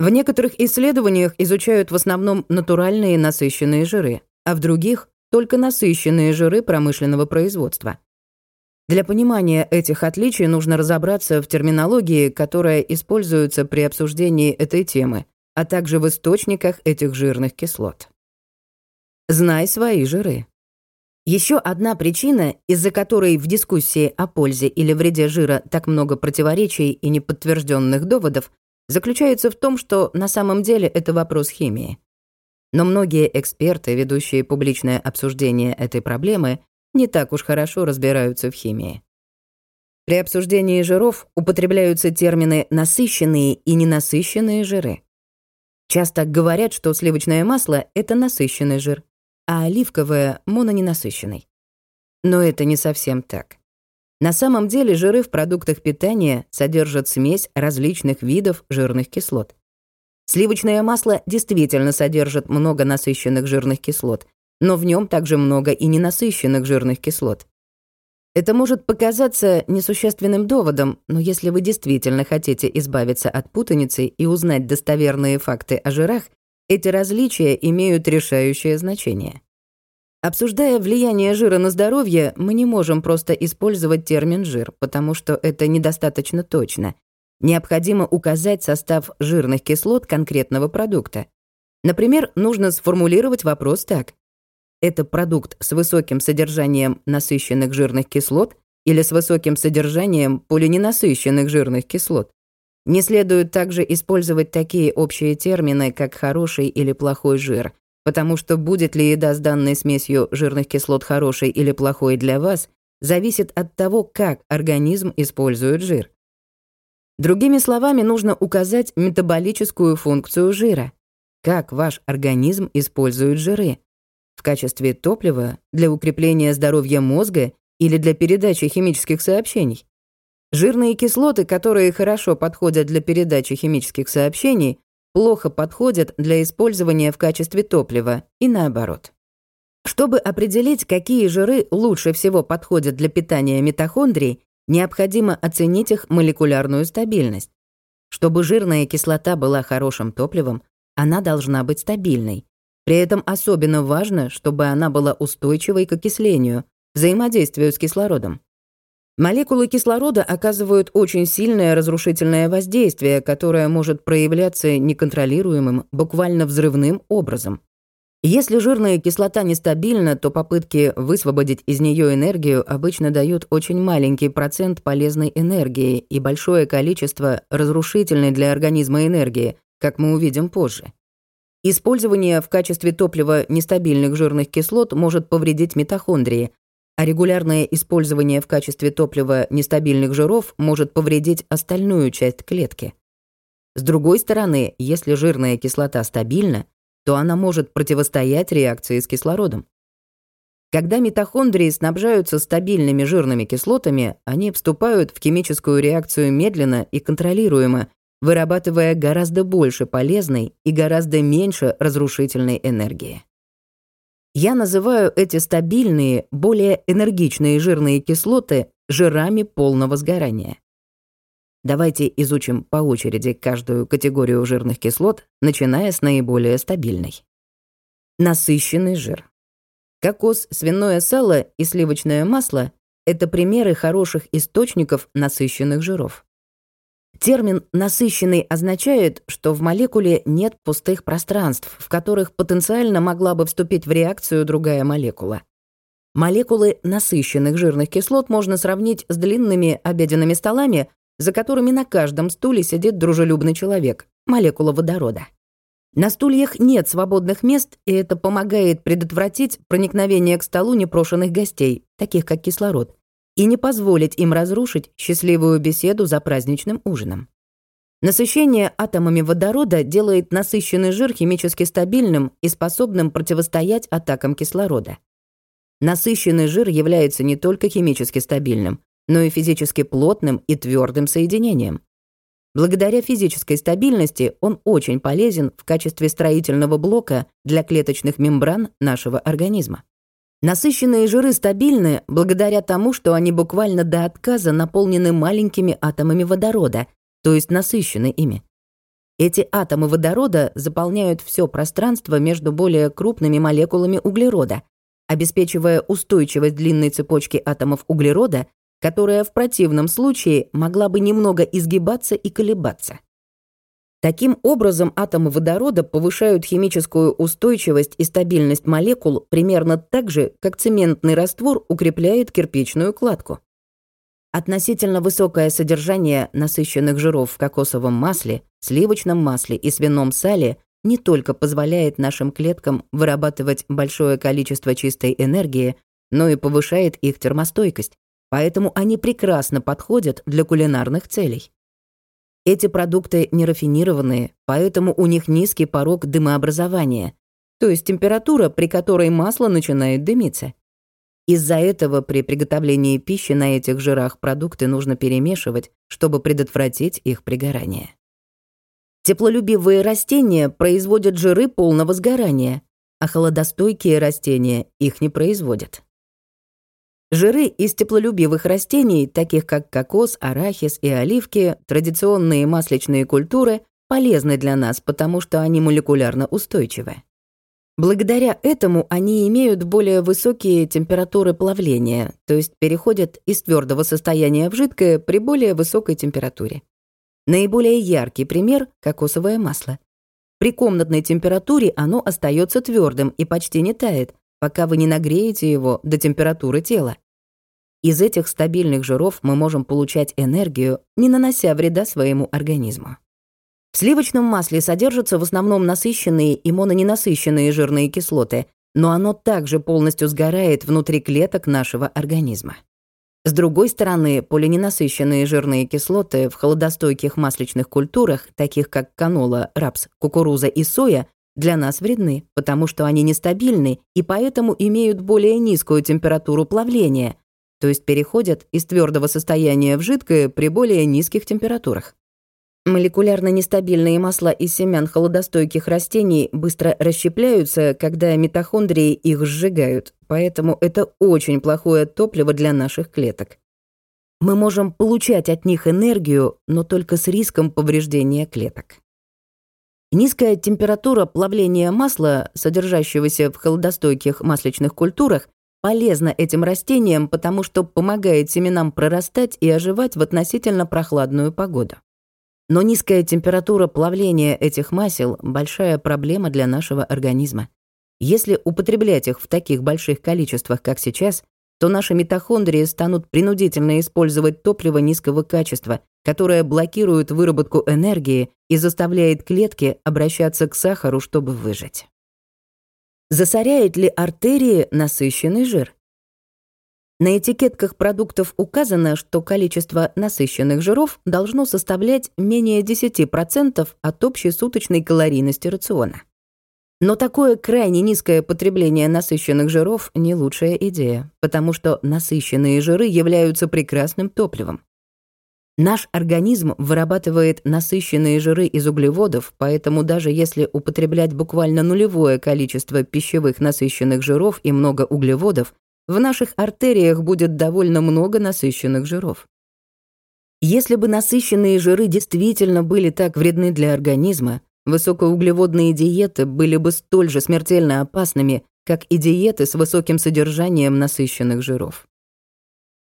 В некоторых исследованиях изучают в основном натуральные насыщенные жиры, а в других — только насыщенные жиры промышленного производства. Для понимания этих отличий нужно разобраться в терминологии, которая используется при обсуждении этой темы, а также в источниках этих жирных кислот. Знай свои жиры. Еще одна причина, из-за которой в дискуссии о пользе или вреде жира так много противоречий и неподтвержденных доводов, заключается в том, что на самом деле это вопрос химии. Но многие эксперты, ведущие публичное обсуждение этой проблемы, не так уж хорошо разбираются в химии. При обсуждении жиров употребляются термины «насыщенные» и «ненасыщенные жиры». Часто говорят, что сливочное масло — это насыщенный жир, а оливковое — мононенасыщенный. Но это не совсем так. На самом деле жиры в продуктах питания содержат смесь различных видов жирных кислот. Сливочное масло действительно содержит много насыщенных жирных кислот, но в нем также много и ненасыщенных жирных кислот. Это может показаться несущественным доводом, но если вы действительно хотите избавиться от путаницы и узнать достоверные факты о жирах, эти различия имеют решающее значение. Обсуждая влияние жира на здоровье, мы не можем просто использовать термин «жир», потому что это недостаточно точно. Необходимо указать состав жирных кислот конкретного продукта. Например, нужно сформулировать вопрос так. Это продукт с высоким содержанием насыщенных жирных кислот или с высоким содержанием полиненасыщенных жирных кислот. Не следует также использовать такие общие термины, как «хороший» или «плохой жир», потому что будет ли еда с данной смесью жирных кислот хорошей или плохой для вас, зависит от того, как организм использует жир. Другими словами, нужно указать метаболическую функцию жира. Как ваш организм использует жиры? В качестве топлива для укрепления здоровья мозга или для передачи химических сообщений. Жирные кислоты, которые хорошо подходят для передачи химических сообщений, плохо подходят для использования в качестве топлива и наоборот. Чтобы определить, какие жиры лучше всего подходят для питания митохондрий, необходимо оценить их молекулярную стабильность. Чтобы жирная кислота была хорошим топливом, она должна быть стабильной, при этом особенно важно, чтобы она была устойчивой к окислению, взаимодействию с кислородом. Молекулы кислорода оказывают очень сильное разрушительное воздействие, которое может проявляться неконтролируемым, буквально взрывным образом. Если жирная кислота нестабильна, то попытки высвободить из нее энергию обычно дают очень маленький процент полезной энергии и большое количество разрушительной для организма энергии, как мы увидим позже. Использование в качестве топлива нестабильных жирных кислот может повредить митохондрии, а регулярное использование в качестве топлива нестабильных жиров может повредить остальную часть клетки. С другой стороны, если жирная кислота стабильна, то она может противостоять реакции с кислородом. Когда митохондрии снабжаются стабильными жирными кислотами, они вступают в химическую реакцию медленно и контролируемо, вырабатывая гораздо больше полезной и гораздо меньше разрушительной энергии. Я называю эти стабильные, более энергичные жирные кислоты жирами полного сгорания. Давайте изучим по очереди каждую категорию жирных кислот, начиная с наиболее стабильной. Насыщенный жир. Кокос, свиное сало и сливочное масло — это примеры хороших источников насыщенных жиров. Термин «насыщенный» означает, что в молекуле нет пустых пространств, в которых потенциально могла бы вступить в реакцию другая молекула. Молекулы насыщенных жирных кислот можно сравнить с длинными обеденными столами, за которыми на каждом стуле сидит дружелюбный человек — молекула водорода. На стульях нет свободных мест, и это помогает предотвратить проникновение к столу непрошенных гостей, таких как кислород, и не позволить им разрушить счастливую беседу за праздничным ужином. Насыщение атомами водорода делает насыщенный жир химически стабильным и способным противостоять атакам кислорода. Насыщенный жир является не только химически стабильным, но и физически плотным и твердым соединением. Благодаря физической стабильности он очень полезен в качестве строительного блока для клеточных мембран нашего организма. Насыщенные жиры стабильны благодаря тому, что они буквально до отказа наполнены маленькими атомами водорода, то есть насыщены ими. Эти атомы водорода заполняют все пространство между более крупными молекулами углерода, обеспечивая устойчивость длинной цепочки атомов углерода, которая в противном случае могла бы немного изгибаться и колебаться. Таким образом, атомы водорода повышают химическую устойчивость и стабильность молекул примерно так же, как цементный раствор укрепляет кирпичную кладку. Относительно высокое содержание насыщенных жиров в кокосовом масле, сливочном масле и свином сале не только позволяет нашим клеткам вырабатывать большое количество чистой энергии, но и повышает их термостойкость, поэтому они прекрасно подходят для кулинарных целей. Эти продукты нерафинированные, поэтому у них низкий порог дымообразования, то есть температура, при которой масло начинает дымиться. Из-за этого при приготовлении пищи на этих жирах продукты нужно перемешивать, чтобы предотвратить их пригорание. Теплолюбивые растения производят жиры полного сгорания, а холодостойкие растения их не производят. Жиры из теплолюбивых растений, таких как кокос, арахис и оливки, традиционные масличные культуры, полезны для нас, потому что они молекулярно устойчивы. Благодаря этому они имеют более высокие температуры плавления, то есть переходят из твердого состояния в жидкое при более высокой температуре. Наиболее яркий пример — кокосовое масло. При комнатной температуре оно остается твердым и почти не тает, пока вы не нагреете его до температуры тела. Из этих стабильных жиров мы можем получать энергию, не нанося вреда своему организму. В сливочном масле содержатся в основном насыщенные и мононенасыщенные жирные кислоты, но оно также полностью сгорает внутри клеток нашего организма. С другой стороны, полиненасыщенные жирные кислоты в холодостойких масличных культурах, таких как канола, рапс, кукуруза и соя, для нас вредны, потому что они нестабильны и поэтому имеют более низкую температуру плавления, то есть переходят из твердого состояния в жидкое при более низких температурах. Молекулярно нестабильные масла из семян холодостойких растений быстро расщепляются, когда митохондрии их сжигают, поэтому это очень плохое топливо для наших клеток. Мы можем получать от них энергию, но только с риском повреждения клеток. Низкая температура плавления масла, содержащегося в холодостойких масличных культурах, полезна этим растениям, потому что помогает семенам прорастать и оживать в относительно прохладную погоду. Но низкая температура плавления этих масел – большая проблема для нашего организма. Если употреблять их в таких больших количествах, как сейчас, то наши митохондрии станут принудительно использовать топливо низкого качества, которое блокирует выработку энергии и заставляет клетки обращаться к сахару, чтобы выжить. Засоряет ли артерии насыщенный жир? На этикетках продуктов указано, что количество насыщенных жиров должно составлять менее 10% от общей суточной калорийности рациона. Но такое крайне низкое потребление насыщенных жиров не лучшая идея, потому что насыщенные жиры являются прекрасным топливом. Наш организм вырабатывает насыщенные жиры из углеводов, поэтому даже если употреблять буквально нулевое количество пищевых насыщенных жиров и много углеводов, в наших артериях будет довольно много насыщенных жиров. Если бы насыщенные жиры действительно были так вредны для организма, Высокоуглеводные диеты были бы столь же смертельно опасными, как и диеты с высоким содержанием насыщенных жиров.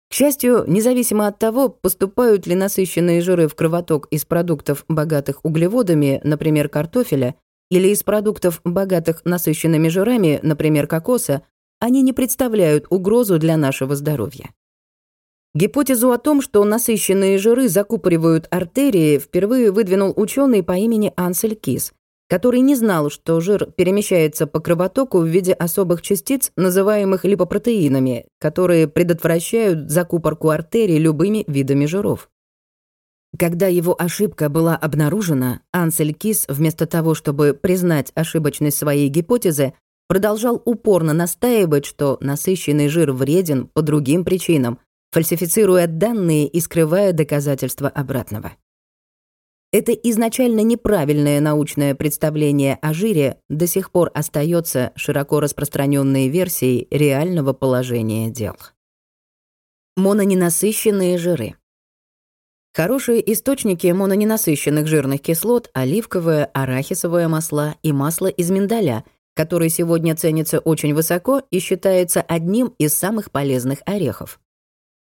К счастью, независимо от того, поступают ли насыщенные жиры в кровоток из продуктов, богатых углеводами, например, картофеля, или из продуктов, богатых насыщенными жирами, например, кокоса, они не представляют угрозу для нашего здоровья. Гипотезу о том, что насыщенные жиры закупоривают артерии, впервые выдвинул ученый по имени Ансель Кис, который не знал, что жир перемещается по кровотоку в виде особых частиц, называемых липопротеинами, которые предотвращают закупорку артерий любыми видами жиров. Когда его ошибка была обнаружена, Ансель Кис, вместо того, чтобы признать ошибочность своей гипотезы, продолжал упорно настаивать, что насыщенный жир вреден по другим причинам, фальсифицируя данные и скрывая доказательства обратного. Это изначально неправильное научное представление о жире до сих пор остается широко распространенной версией реального положения дел. Мононенасыщенные жиры. Хорошие источники мононенасыщенных жирных кислот – оливковое, арахисовое масла и масло из миндаля, который сегодня ценится очень высоко и считается одним из самых полезных орехов.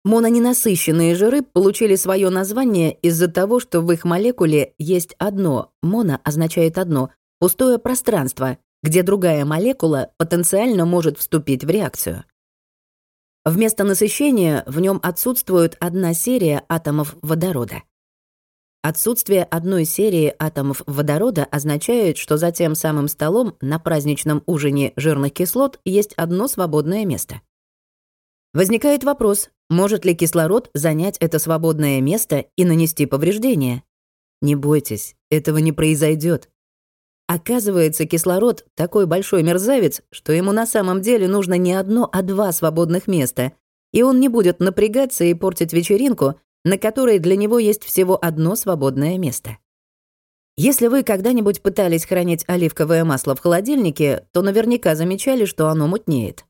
Мононенасыщенные жиры получили свое название из-за того, что в их молекуле есть одно, моно означает одно, пустое пространство, где другая молекула потенциально может вступить в реакцию. Вместо насыщения в нем отсутствует одна серия атомов водорода. Отсутствие одной серии атомов водорода означает, что за тем самым столом на праздничном ужине жирных кислот есть одно свободное место. Возникает вопрос, может ли кислород занять это свободное место и нанести повреждения? Не бойтесь, этого не произойдет. Оказывается, кислород — такой большой мерзавец, что ему на самом деле нужно не одно, а два свободных места, и он не будет напрягаться и портить вечеринку, на которой для него есть всего одно свободное место. Если вы когда-нибудь пытались хранить оливковое масло в холодильнике, то наверняка замечали, что оно мутнеет.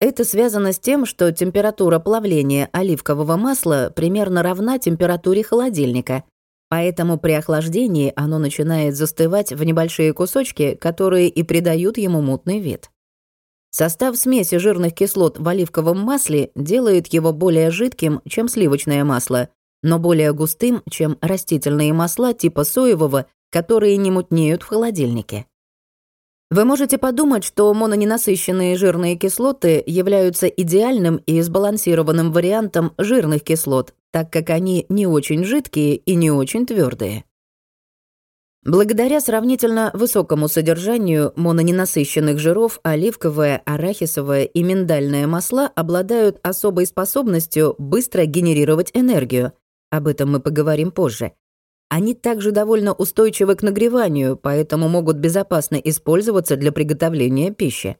Это связано с тем, что температура плавления оливкового масла примерно равна температуре холодильника, Поэтому при охлаждении оно начинает застывать в небольшие кусочки, которые и придают ему мутный вид. Состав смеси жирных кислот в оливковом масле делает его более жидким, чем сливочное масло, но более густым, чем растительные масла типа соевого, которые не мутнеют в холодильнике. Вы можете подумать, что мононенасыщенные жирные кислоты являются идеальным и сбалансированным вариантом жирных кислот, так как они не очень жидкие и не очень твердые. Благодаря сравнительно высокому содержанию мононенасыщенных жиров оливковое, арахисовое и миндальное масла обладают особой способностью быстро генерировать энергию. Об этом мы поговорим позже. Они также довольно устойчивы к нагреванию, поэтому могут безопасно использоваться для приготовления пищи.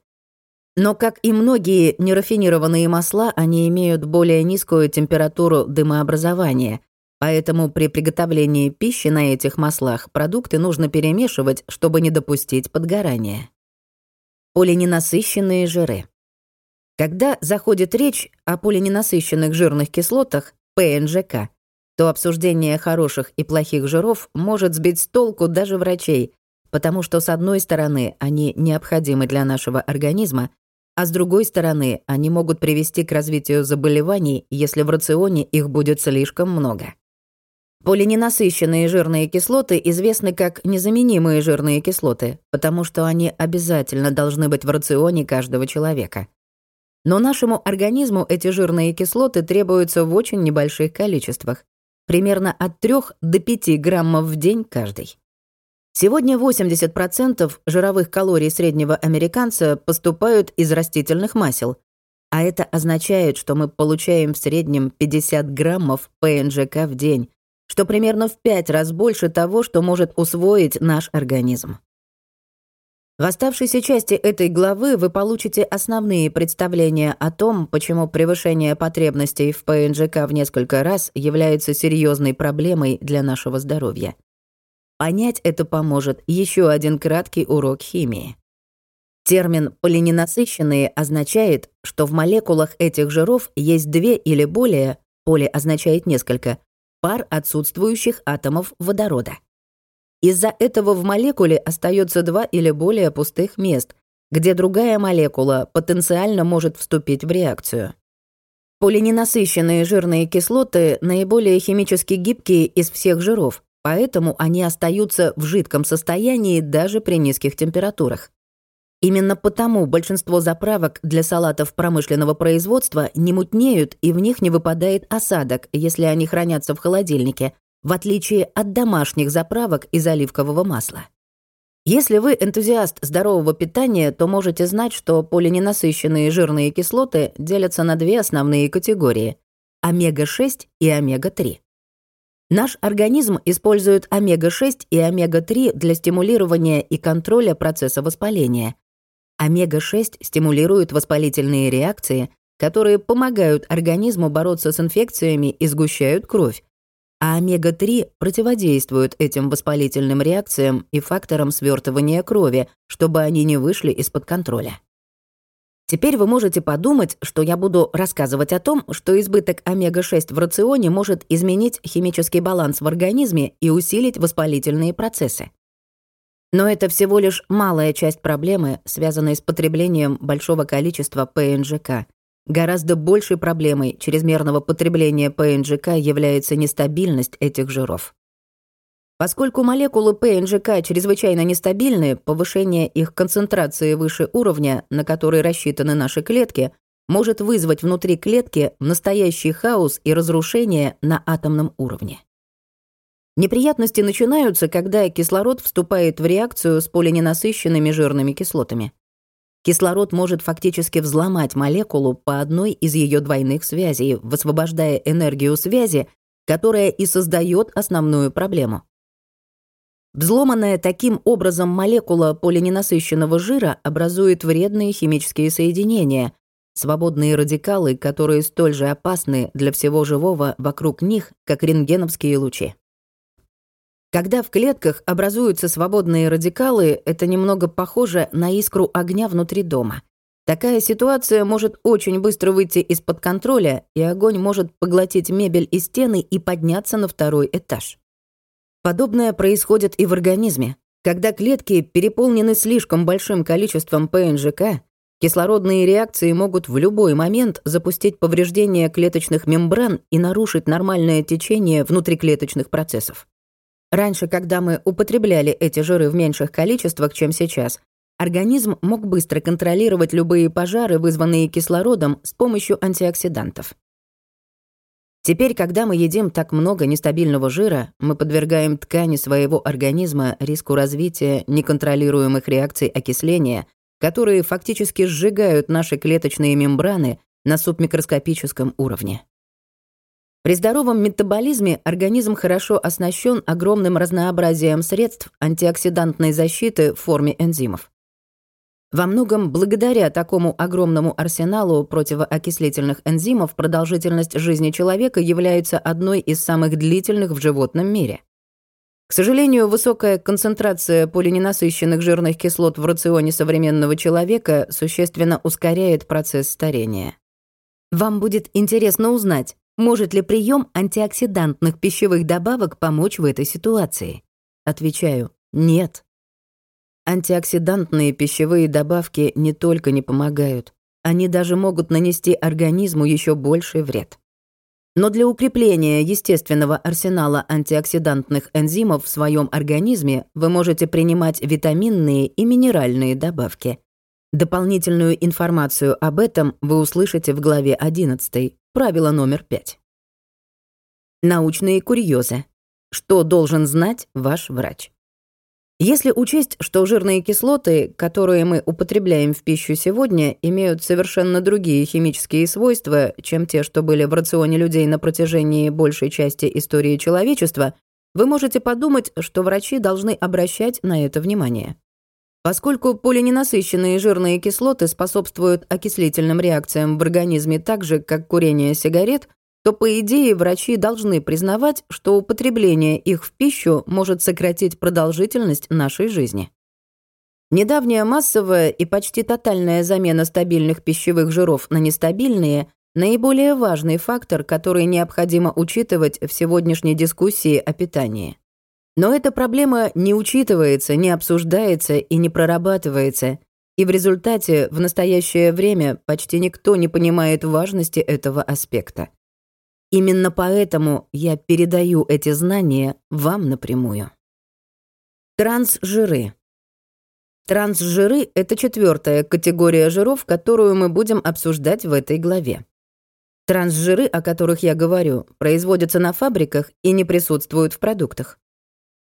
Но, как и многие нерафинированные масла, они имеют более низкую температуру дымообразования, поэтому при приготовлении пищи на этих маслах продукты нужно перемешивать, чтобы не допустить подгорания. Полиненасыщенные жиры. Когда заходит речь о полиненасыщенных жирных кислотах, ПНЖК, то обсуждение хороших и плохих жиров может сбить с толку даже врачей, потому что, с одной стороны, они необходимы для нашего организма, а с другой стороны, они могут привести к развитию заболеваний, если в рационе их будет слишком много. Полиненасыщенные жирные кислоты известны как незаменимые жирные кислоты, потому что они обязательно должны быть в рационе каждого человека. Но нашему организму эти жирные кислоты требуются в очень небольших количествах, примерно от 3 до 5 граммов в день каждый. Сегодня 80% жировых калорий среднего американца поступают из растительных масел, а это означает, что мы получаем в среднем 50 граммов ПНЖК в день, что примерно в 5 раз больше того, что может усвоить наш организм. В оставшейся части этой главы вы получите основные представления о том, почему превышение потребностей в ПНЖК в несколько раз является серьезной проблемой для нашего здоровья. Понять это поможет еще один краткий урок химии. Термин «полиненасыщенные» означает, что в молекулах этих жиров есть две или более, поле означает несколько, пар отсутствующих атомов водорода. Из-за этого в молекуле остается два или более пустых мест, где другая молекула потенциально может вступить в реакцию. Полиненасыщенные жирные кислоты наиболее химически гибкие из всех жиров, поэтому они остаются в жидком состоянии даже при низких температурах. Именно потому большинство заправок для салатов промышленного производства не мутнеют и в них не выпадает осадок, если они хранятся в холодильнике, в отличие от домашних заправок из оливкового масла. Если вы энтузиаст здорового питания, то можете знать, что полиненасыщенные жирные кислоты делятся на две основные категории – омега-6 и омега-3. Наш организм использует омега-6 и омега-3 для стимулирования и контроля процесса воспаления. Омега-6 стимулирует воспалительные реакции, которые помогают организму бороться с инфекциями и сгущают кровь, а омега-3 противодействуют этим воспалительным реакциям и факторам свертывания крови, чтобы они не вышли из-под контроля. Теперь вы можете подумать, что я буду рассказывать о том, что избыток омега-6 в рационе может изменить химический баланс в организме и усилить воспалительные процессы. Но это всего лишь малая часть проблемы, связанной с потреблением большого количества ПНЖК, Гораздо большей проблемой чрезмерного потребления ПНЖК является нестабильность этих жиров. Поскольку молекулы ПНЖК чрезвычайно нестабильны, повышение их концентрации выше уровня, на который рассчитаны наши клетки, может вызвать внутри клетки настоящий хаос и разрушение на атомном уровне. Неприятности начинаются, когда кислород вступает в реакцию с полиненасыщенными жирными кислотами. Кислород может фактически взломать молекулу по одной из ее двойных связей, высвобождая энергию связи, которая и создает основную проблему. Взломанная таким образом молекула полиненасыщенного жира образует вредные химические соединения, свободные радикалы, которые столь же опасны для всего живого вокруг них, как рентгеновские лучи. Когда в клетках образуются свободные радикалы, это немного похоже на искру огня внутри дома. Такая ситуация может очень быстро выйти из-под контроля, и огонь может поглотить мебель и стены и подняться на второй этаж. Подобное происходит и в организме. Когда клетки переполнены слишком большим количеством ПНЖК, кислородные реакции могут в любой момент запустить повреждение клеточных мембран и нарушить нормальное течение внутриклеточных процессов. Раньше, когда мы употребляли эти жиры в меньших количествах, чем сейчас, организм мог быстро контролировать любые пожары, вызванные кислородом, с помощью антиоксидантов. Теперь, когда мы едим так много нестабильного жира, мы подвергаем ткани своего организма риску развития неконтролируемых реакций окисления, которые фактически сжигают наши клеточные мембраны на субмикроскопическом уровне. При здоровом метаболизме организм хорошо оснащен огромным разнообразием средств антиоксидантной защиты в форме энзимов. Во многом благодаря такому огромному арсеналу противоокислительных энзимов продолжительность жизни человека является одной из самых длительных в животном мире. К сожалению, высокая концентрация полиненасыщенных жирных кислот в рационе современного человека существенно ускоряет процесс старения. Вам будет интересно узнать, может ли прием антиоксидантных пищевых добавок помочь в этой ситуации? Отвечаю, нет. Антиоксидантные пищевые добавки не только не помогают, они даже могут нанести организму еще больший вред. Но для укрепления естественного арсенала антиоксидантных энзимов в своем организме вы можете принимать витаминные и минеральные добавки. Дополнительную информацию об этом вы услышите в главе 11 Правило номер пять. Научные курьезы. Что должен знать ваш врач? Если учесть, что жирные кислоты, которые мы употребляем в пищу сегодня, имеют совершенно другие химические свойства, чем те, что были в рационе людей на протяжении большей части истории человечества, вы можете подумать, что врачи должны обращать на это внимание. Поскольку полиненасыщенные жирные кислоты способствуют окислительным реакциям в организме так же, как курение сигарет, то, по идее, врачи должны признавать, что употребление их в пищу может сократить продолжительность нашей жизни. Недавняя массовая и почти тотальная замена стабильных пищевых жиров на нестабильные – наиболее важный фактор, который необходимо учитывать в сегодняшней дискуссии о питании. Но эта проблема не учитывается, не обсуждается и не прорабатывается, и в результате в настоящее время почти никто не понимает важности этого аспекта. Именно поэтому я передаю эти знания вам напрямую. Трансжиры. Трансжиры — это четвертая категория жиров, которую мы будем обсуждать в этой главе. Трансжиры, о которых я говорю, производятся на фабриках и не присутствуют в продуктах.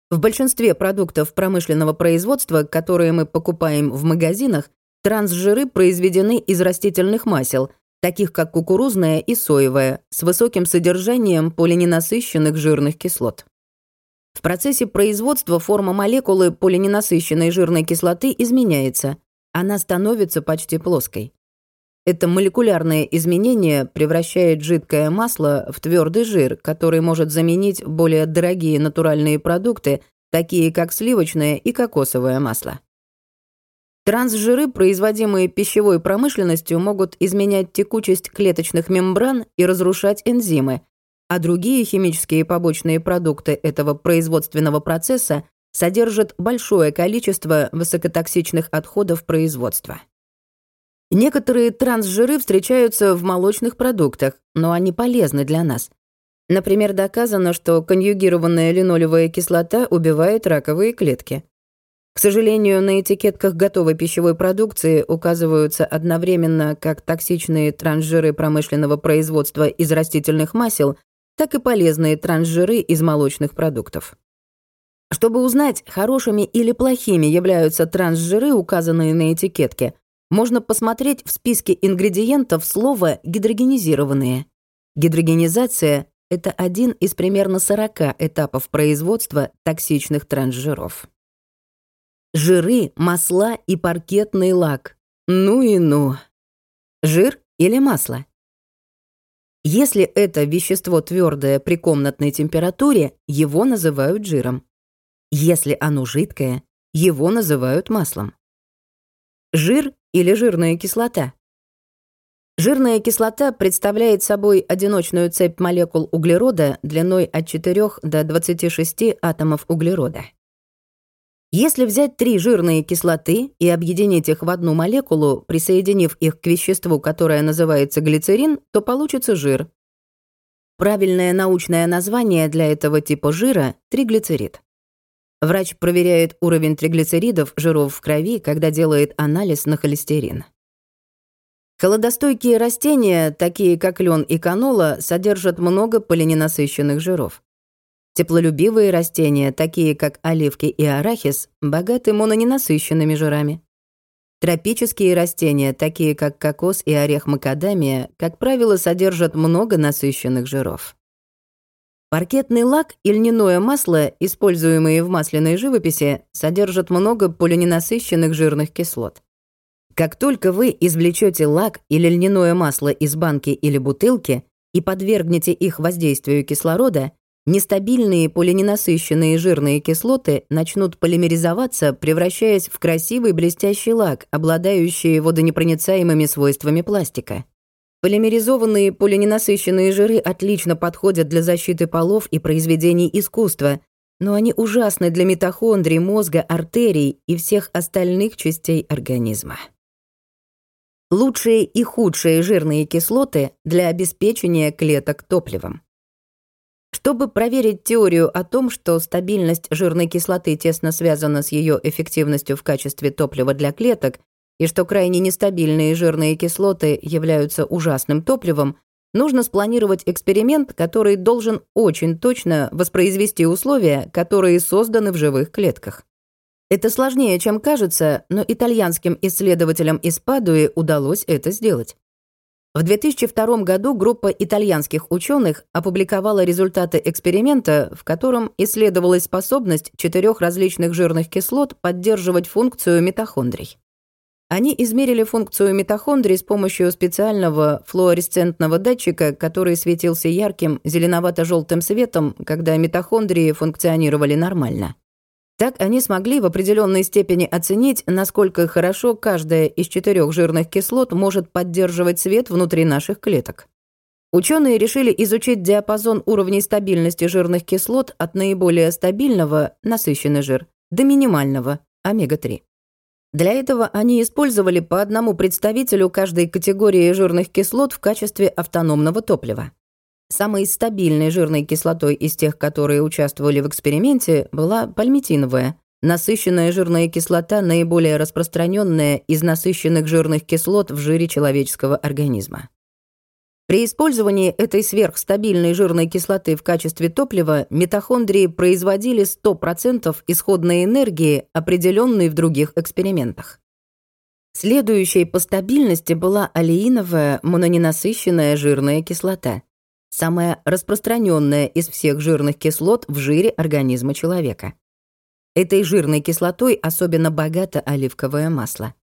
В большинстве продуктов промышленного производства, которые мы покупаем в магазинах, трансжиры произведены из растительных масел, таких как кукурузное и соевое, с высоким содержанием полиненасыщенных жирных кислот. В процессе производства форма молекулы полиненасыщенной жирной кислоты изменяется. Она становится почти плоской. Это молекулярное изменение превращает жидкое масло в твердый жир, который может заменить более дорогие натуральные продукты, такие как сливочное и кокосовое масло. Трансжиры, производимые пищевой промышленностью, могут изменять текучесть клеточных мембран и разрушать энзимы, а другие химические побочные продукты этого производственного процесса содержат большое количество высокотоксичных отходов производства. Некоторые трансжиры встречаются в молочных продуктах, но они полезны для нас. Например, доказано, что конъюгированная линолевая кислота убивает раковые клетки. К сожалению, на этикетках готовой пищевой продукции указываются одновременно как токсичные трансжиры промышленного производства из растительных масел, так и полезные трансжиры из молочных продуктов. Чтобы узнать, хорошими или плохими являются трансжиры, указанные на этикетке, можно посмотреть в списке ингредиентов слово «гидрогенизированные». Гидрогенизация — это один из примерно 40 этапов производства токсичных трансжиров. Жиры, масла и паркетный лак. Ну и ну. Жир или масло? Если это вещество твердое при комнатной температуре, его называют жиром. Если оно жидкое, его называют маслом. Жир или жирная кислота? Жирная кислота представляет собой одиночную цепь молекул углерода длиной от 4 до 26 атомов углерода. Если взять три жирные кислоты и объединить их в одну молекулу, присоединив их к веществу, которое называется глицерин, то получится жир. Правильное научное название для этого типа жира — триглицерид. Врач проверяет уровень триглицеридов жиров в крови, когда делает анализ на холестерин. Холодостойкие растения, такие как лен и канола, содержат много полиненасыщенных жиров. Теплолюбивые растения, такие как оливки и арахис, богаты мононенасыщенными жирами. Тропические растения, такие как кокос и орех макадамия, как правило, содержат много насыщенных жиров. Паркетный лак и льняное масло, используемые в масляной живописи, содержат много полиненасыщенных жирных кислот. Как только вы извлечете лак или льняное масло из банки или бутылки и подвергнете их воздействию кислорода, Нестабильные полиненасыщенные жирные кислоты начнут полимеризоваться, превращаясь в красивый блестящий лак, обладающий водонепроницаемыми свойствами пластика. Полимеризованные полиненасыщенные жиры отлично подходят для защиты полов и произведений искусства, но они ужасны для митохондрий, мозга, артерий и всех остальных частей организма. Лучшие и худшие жирные кислоты для обеспечения клеток топливом. Чтобы проверить теорию о том, что стабильность жирной кислоты тесно связана с ее эффективностью в качестве топлива для клеток, и что крайне нестабильные жирные кислоты являются ужасным топливом, нужно спланировать эксперимент, который должен очень точно воспроизвести условия, которые созданы в живых клетках. Это сложнее, чем кажется, но итальянским исследователям из Падуи удалось это сделать. В 2002 году группа итальянских ученых опубликовала результаты эксперимента, в котором исследовалась способность четырех различных жирных кислот поддерживать функцию митохондрий. Они измерили функцию митохондрий с помощью специального флуоресцентного датчика, который светился ярким зеленовато-желтым светом, когда митохондрии функционировали нормально. Так они смогли в определенной степени оценить, насколько хорошо каждая из четырех жирных кислот может поддерживать свет внутри наших клеток. Ученые решили изучить диапазон уровней стабильности жирных кислот от наиболее стабильного, насыщенный жир, до минимального, омега-3. Для этого они использовали по одному представителю каждой категории жирных кислот в качестве автономного топлива. Самой стабильной жирной кислотой из тех, которые участвовали в эксперименте, была пальмитиновая. Насыщенная жирная кислота наиболее распространенная из насыщенных жирных кислот в жире человеческого организма. При использовании этой сверхстабильной жирной кислоты в качестве топлива митохондрии производили 100% исходной энергии, определенной в других экспериментах. Следующей по стабильности была алииновая мононенасыщенная жирная кислота, самая распространенная из всех жирных кислот в жире организма человека. Этой жирной кислотой особенно богато оливковое масло.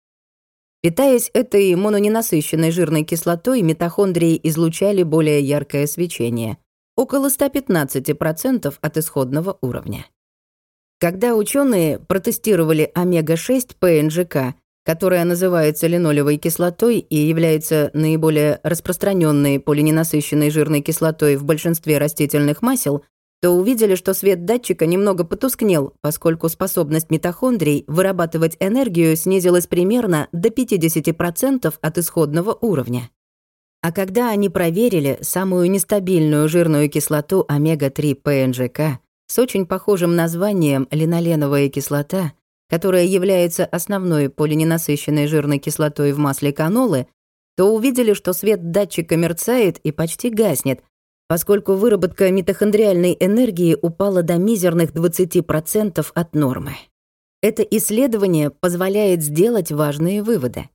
Питаясь этой мононенасыщенной жирной кислотой, митохондрии излучали более яркое свечение, около 115% от исходного уровня. Когда ученые протестировали омега-6 ПНЖК, которая называется линолевой кислотой и является наиболее распространенной полиненасыщенной жирной кислотой в большинстве растительных масел, то увидели, что свет датчика немного потускнел, поскольку способность митохондрий вырабатывать энергию снизилась примерно до 50% от исходного уровня. А когда они проверили самую нестабильную жирную кислоту омега-3 ПНЖК с очень похожим названием линоленовая кислота, которая является основной полиненасыщенной жирной кислотой в масле канолы, то увидели, что свет датчика мерцает и почти гаснет, поскольку выработка митохондриальной энергии упала до мизерных 20% от нормы. Это исследование позволяет сделать важные выводы.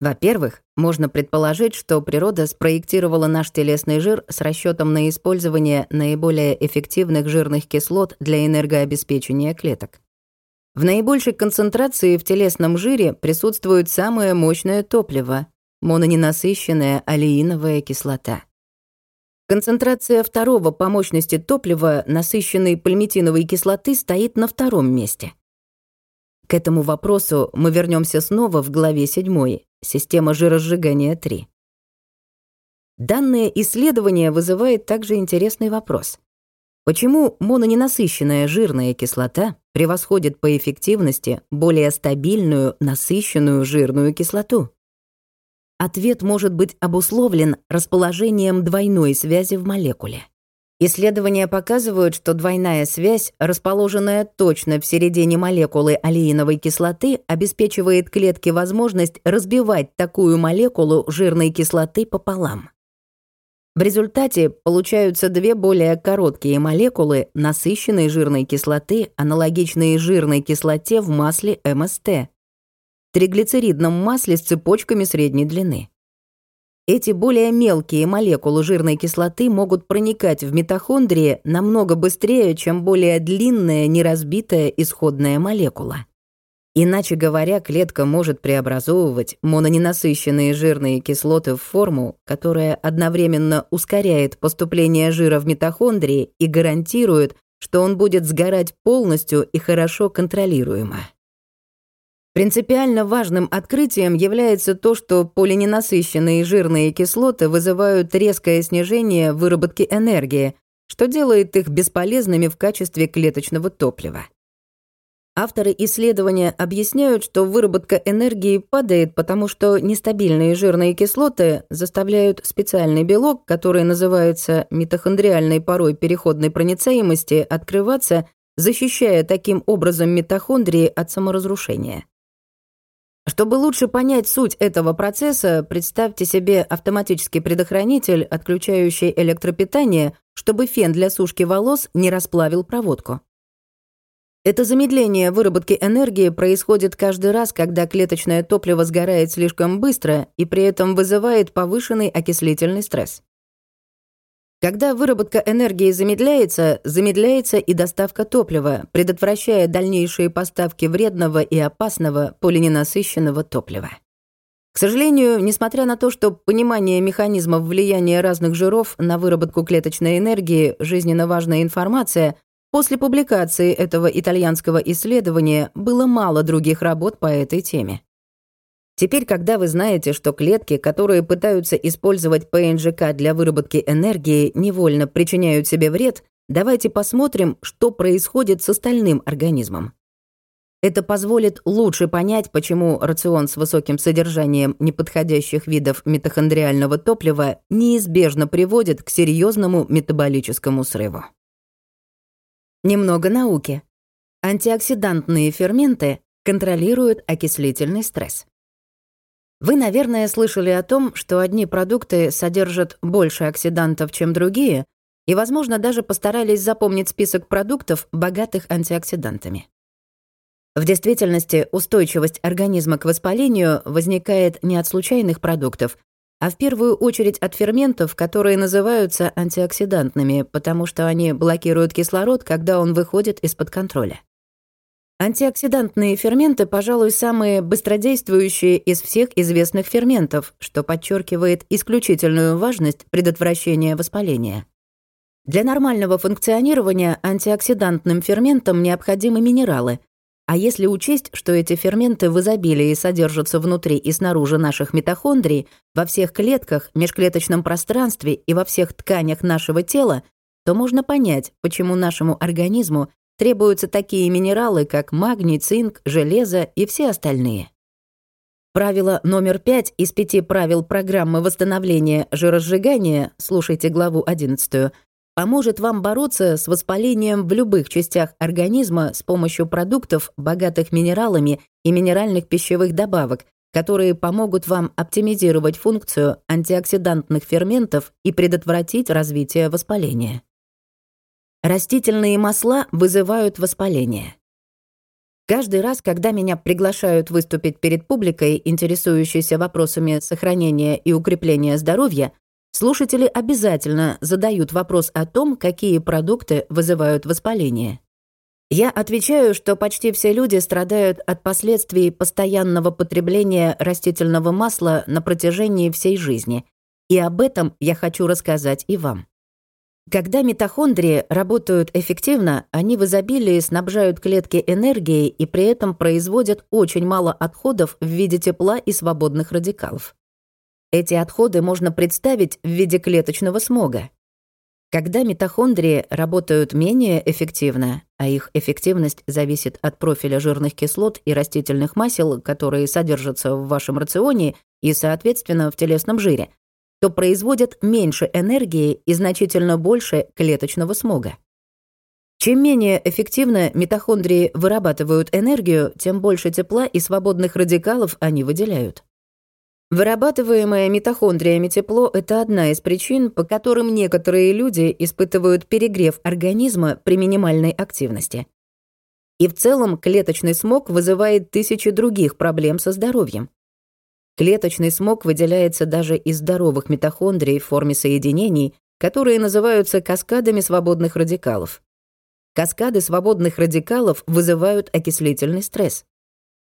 Во-первых, можно предположить, что природа спроектировала наш телесный жир с расчетом на использование наиболее эффективных жирных кислот для энергообеспечения клеток. В наибольшей концентрации в телесном жире присутствует самое мощное топливо — мононенасыщенная алииновая кислота. Концентрация второго по мощности топлива, насыщенной пальмитиновой кислоты, стоит на втором месте. К этому вопросу мы вернемся снова в главе 7 «Система жиросжигания 3». Данное исследование вызывает также интересный вопрос. Почему мононенасыщенная жирная кислота превосходит по эффективности более стабильную насыщенную жирную кислоту? Ответ может быть обусловлен расположением двойной связи в молекуле. Исследования показывают, что двойная связь, расположенная точно в середине молекулы алииновой кислоты, обеспечивает клетке возможность разбивать такую молекулу жирной кислоты пополам. В результате получаются две более короткие молекулы насыщенной жирной кислоты, аналогичные жирной кислоте в масле МСТ, триглицеридном масле с цепочками средней длины. Эти более мелкие молекулы жирной кислоты могут проникать в митохондрии намного быстрее, чем более длинная неразбитая исходная молекула. Иначе говоря, клетка может преобразовывать мононенасыщенные жирные кислоты в форму, которая одновременно ускоряет поступление жира в митохондрии и гарантирует, что он будет сгорать полностью и хорошо контролируемо. Принципиально важным открытием является то, что полиненасыщенные жирные кислоты вызывают резкое снижение выработки энергии, что делает их бесполезными в качестве клеточного топлива. Авторы исследования объясняют, что выработка энергии падает, потому что нестабильные жирные кислоты заставляют специальный белок, который называется митохондриальной порой переходной проницаемости, открываться, защищая таким образом митохондрии от саморазрушения. Чтобы лучше понять суть этого процесса, представьте себе автоматический предохранитель, отключающий электропитание, чтобы фен для сушки волос не расплавил проводку. Это замедление выработки энергии происходит каждый раз, когда клеточное топливо сгорает слишком быстро и при этом вызывает повышенный окислительный стресс. Когда выработка энергии замедляется, замедляется и доставка топлива, предотвращая дальнейшие поставки вредного и опасного полиненасыщенного топлива. К сожалению, несмотря на то, что понимание механизмов влияния разных жиров на выработку клеточной энергии – жизненно важная информация, после публикации этого итальянского исследования было мало других работ по этой теме. Теперь, когда вы знаете, что клетки, которые пытаются использовать ПНЖК для выработки энергии, невольно причиняют себе вред, давайте посмотрим, что происходит с остальным организмом. Это позволит лучше понять, почему рацион с высоким содержанием неподходящих видов митохондриального топлива неизбежно приводит к серьезному метаболическому срыву. Немного науки. Антиоксидантные ферменты контролируют окислительный стресс. Вы, наверное, слышали о том, что одни продукты содержат больше оксидантов, чем другие, и, возможно, даже постарались запомнить список продуктов, богатых антиоксидантами. В действительности устойчивость организма к воспалению возникает не от случайных продуктов, а в первую очередь от ферментов, которые называются антиоксидантными, потому что они блокируют кислород, когда он выходит из-под контроля. Антиоксидантные ферменты, пожалуй, самые быстродействующие из всех известных ферментов, что подчеркивает исключительную важность предотвращения воспаления. Для нормального функционирования антиоксидантным ферментам необходимы минералы, а если учесть, что эти ферменты в изобилии содержатся внутри и снаружи наших митохондрий, во всех клетках, межклеточном пространстве и во всех тканях нашего тела, то можно понять, почему нашему организму требуются такие минералы, как магний, цинк, железо и все остальные. Правило номер пять из пяти правил программы восстановления жиросжигания, слушайте главу 11, поможет вам бороться с воспалением в любых частях организма с помощью продуктов, богатых минералами и минеральных пищевых добавок, которые помогут вам оптимизировать функцию антиоксидантных ферментов и предотвратить развитие воспаления. Растительные масла вызывают воспаление. Каждый раз, когда меня приглашают выступить перед публикой, интересующейся вопросами сохранения и укрепления здоровья, слушатели обязательно задают вопрос о том, какие продукты вызывают воспаление. Я отвечаю, что почти все люди страдают от последствий постоянного потребления растительного масла на протяжении всей жизни, и об этом я хочу рассказать и вам. Когда митохондрии работают эффективно, они в изобилии снабжают клетки энергией и при этом производят очень мало отходов в виде тепла и свободных радикалов. Эти отходы можно представить в виде клеточного смога. Когда митохондрии работают менее эффективно, а их эффективность зависит от профиля жирных кислот и растительных масел, которые содержатся в вашем рационе и, соответственно, в телесном жире, то производят меньше энергии и значительно больше клеточного смога. Чем менее эффективно митохондрии вырабатывают энергию, тем больше тепла и свободных радикалов они выделяют. Вырабатываемое митохондриями тепло – это одна из причин, по которым некоторые люди испытывают перегрев организма при минимальной активности. И в целом клеточный смог вызывает тысячи других проблем со здоровьем. Клеточный смог выделяется даже из здоровых митохондрий в форме соединений, которые называются каскадами свободных радикалов. Каскады свободных радикалов вызывают окислительный стресс.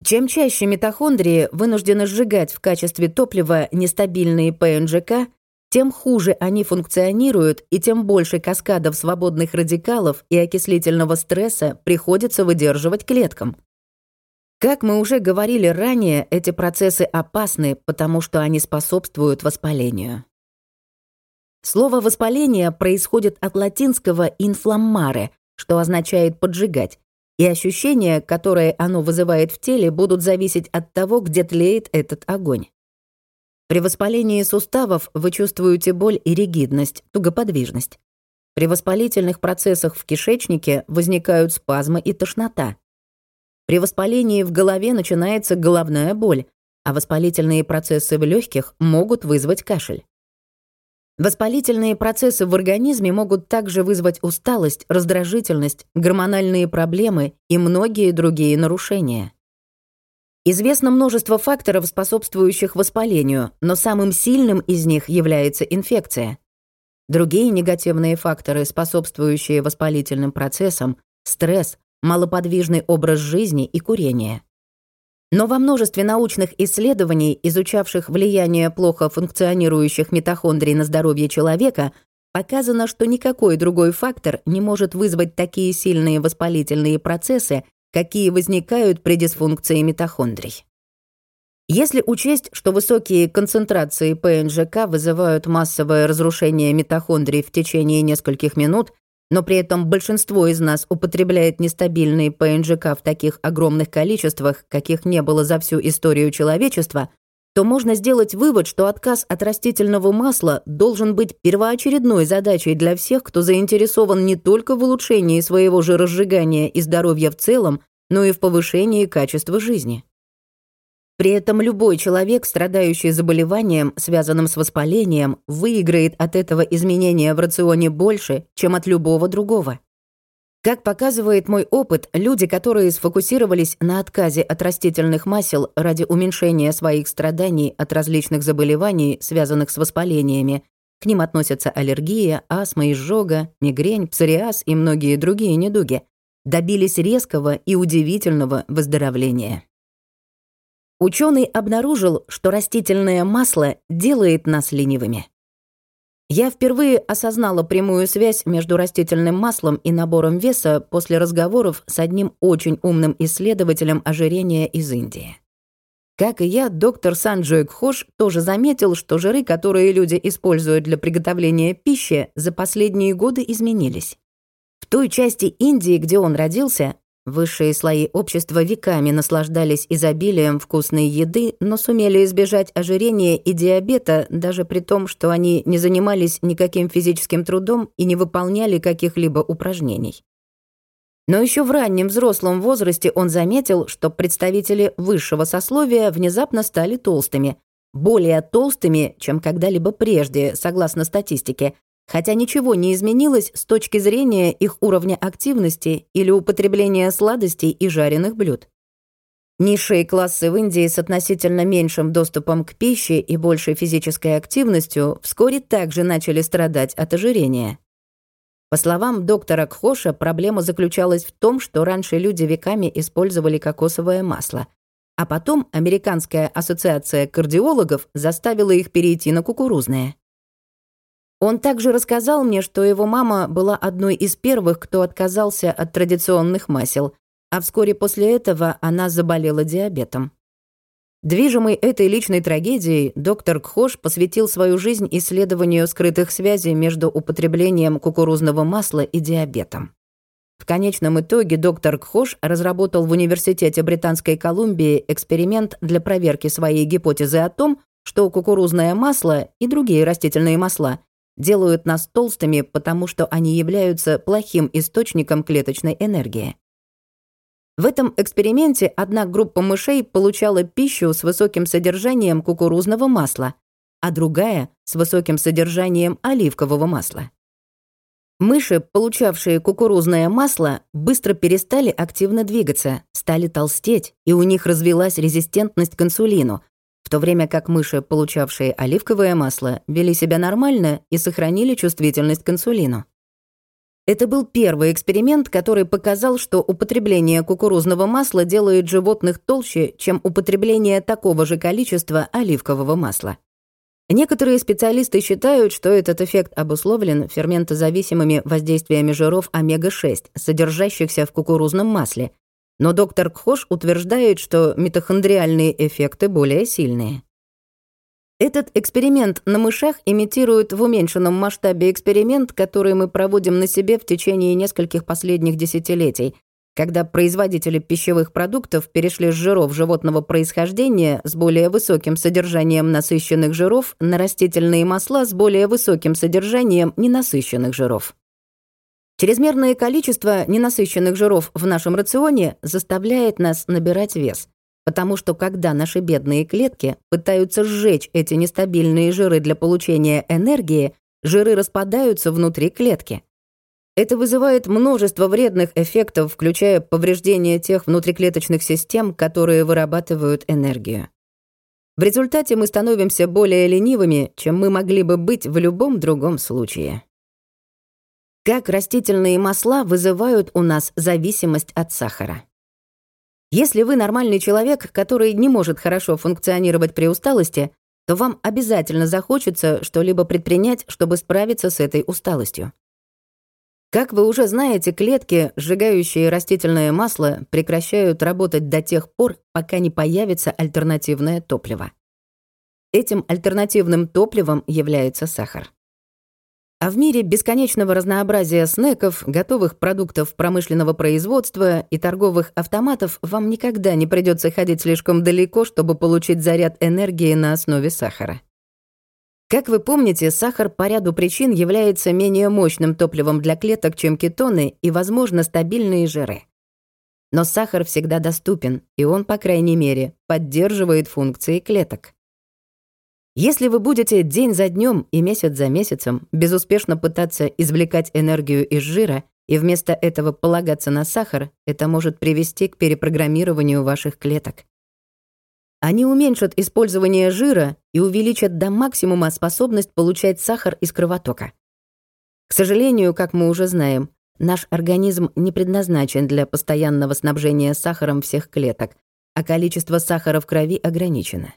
Чем чаще митохондрии вынуждены сжигать в качестве топлива нестабильные ПНЖК, тем хуже они функционируют и тем больше каскадов свободных радикалов и окислительного стресса приходится выдерживать клеткам. Как мы уже говорили ранее, эти процессы опасны, потому что они способствуют воспалению. Слово «воспаление» происходит от латинского «инфламмаре», что означает «поджигать», и ощущения, которые оно вызывает в теле, будут зависеть от того, где тлеет этот огонь. При воспалении суставов вы чувствуете боль и ригидность, тугоподвижность. При воспалительных процессах в кишечнике возникают спазмы и тошнота. При воспалении в голове начинается головная боль, а воспалительные процессы в легких могут вызвать кашель. Воспалительные процессы в организме могут также вызвать усталость, раздражительность, гормональные проблемы и многие другие нарушения. Известно множество факторов, способствующих воспалению, но самым сильным из них является инфекция. Другие негативные факторы, способствующие воспалительным процессам, стресс, малоподвижный образ жизни и курение. Но во множестве научных исследований, изучавших влияние плохо функционирующих митохондрий на здоровье человека, показано, что никакой другой фактор не может вызвать такие сильные воспалительные процессы, какие возникают при дисфункции митохондрий. Если учесть, что высокие концентрации ПНЖК вызывают массовое разрушение митохондрий в течение нескольких минут, но при этом большинство из нас употребляет нестабильные ПНЖК в таких огромных количествах, каких не было за всю историю человечества, то можно сделать вывод, что отказ от растительного масла должен быть первоочередной задачей для всех, кто заинтересован не только в улучшении своего жиросжигания и здоровья в целом, но и в повышении качества жизни. При этом любой человек, страдающий заболеванием, связанным с воспалением, выиграет от этого изменения в рационе больше, чем от любого другого. Как показывает мой опыт, люди, которые сфокусировались на отказе от растительных масел ради уменьшения своих страданий от различных заболеваний, связанных с воспалениями, к ним относятся аллергия, астма, изжога, мигрень, псориаз и многие другие недуги, добились резкого и удивительного выздоровления. Ученый обнаружил, что растительное масло делает нас ленивыми. Я впервые осознала прямую связь между растительным маслом и набором веса после разговоров с одним очень умным исследователем ожирения из Индии. Как и я, доктор Санджой Кхош тоже заметил, что жиры, которые люди используют для приготовления пищи, за последние годы изменились. В той части Индии, где он родился, Высшие слои общества веками наслаждались изобилием вкусной еды, но сумели избежать ожирения и диабета даже при том, что они не занимались никаким физическим трудом и не выполняли каких-либо упражнений. Но еще в раннем взрослом возрасте он заметил, что представители высшего сословия внезапно стали толстыми, более толстыми, чем когда-либо прежде, согласно статистике, хотя ничего не изменилось с точки зрения их уровня активности или употребления сладостей и жареных блюд. Низшие классы в Индии с относительно меньшим доступом к пище и большей физической активностью вскоре также начали страдать от ожирения. По словам доктора Кхоша, проблема заключалась в том, что раньше люди веками использовали кокосовое масло, а потом Американская ассоциация кардиологов заставила их перейти на кукурузное. Он также рассказал мне, что его мама была одной из первых, кто отказался от традиционных масел, а вскоре после этого она заболела диабетом. Движимый этой личной трагедией, доктор Кхош посвятил свою жизнь исследованию скрытых связей между употреблением кукурузного масла и диабетом. В конечном итоге доктор Кхош разработал в Университете Британской Колумбии эксперимент для проверки своей гипотезы о том, что кукурузное масло и другие растительные масла делают нас толстыми, потому что они являются плохим источником клеточной энергии. В этом эксперименте одна группа мышей получала пищу с высоким содержанием кукурузного масла, а другая — с высоким содержанием оливкового масла. Мыши, получавшие кукурузное масло, быстро перестали активно двигаться, стали толстеть, и у них развилась резистентность к инсулину, в то время как мыши, получавшие оливковое масло, вели себя нормально и сохранили чувствительность к инсулину. Это был первый эксперимент, который показал, что употребление кукурузного масла делает животных толще, чем употребление такого же количества оливкового масла. Некоторые специалисты считают, что этот эффект обусловлен ферментозависимыми воздействиями жиров омега-6, содержащихся в кукурузном масле, но доктор Кхош утверждает, что митохондриальные эффекты более сильные. Этот эксперимент на мышах имитирует в уменьшенном масштабе эксперимент, который мы проводим на себе в течение нескольких последних десятилетий, когда производители пищевых продуктов перешли с жиров животного происхождения с более высоким содержанием насыщенных жиров на растительные масла с более высоким содержанием ненасыщенных жиров. Чрезмерное количество ненасыщенных жиров в нашем рационе заставляет нас набирать вес, потому что когда наши бедные клетки пытаются сжечь эти нестабильные жиры для получения энергии, жиры распадаются внутри клетки. Это вызывает множество вредных эффектов, включая повреждение тех внутриклеточных систем, которые вырабатывают энергию. В результате мы становимся более ленивыми, чем мы могли бы быть в любом другом случае. Как растительные масла вызывают у нас зависимость от сахара. Если вы нормальный человек, который не может хорошо функционировать при усталости, то вам обязательно захочется что-либо предпринять, чтобы справиться с этой усталостью. Как вы уже знаете, клетки, сжигающие растительное масло, прекращают работать до тех пор, пока не появится альтернативное топливо. Этим альтернативным топливом является сахар. А в мире бесконечного разнообразия снеков, готовых продуктов промышленного производства и торговых автоматов вам никогда не придется ходить слишком далеко, чтобы получить заряд энергии на основе сахара. Как вы помните, сахар по ряду причин является менее мощным топливом для клеток, чем кетоны и, возможно, стабильные жиры. Но сахар всегда доступен, и он, по крайней мере, поддерживает функции клеток. Если вы будете день за днем и месяц за месяцем безуспешно пытаться извлекать энергию из жира и вместо этого полагаться на сахар, это может привести к перепрограммированию ваших клеток. Они уменьшат использование жира и увеличат до максимума способность получать сахар из кровотока. К сожалению, как мы уже знаем, наш организм не предназначен для постоянного снабжения сахаром всех клеток, а количество сахара в крови ограничено.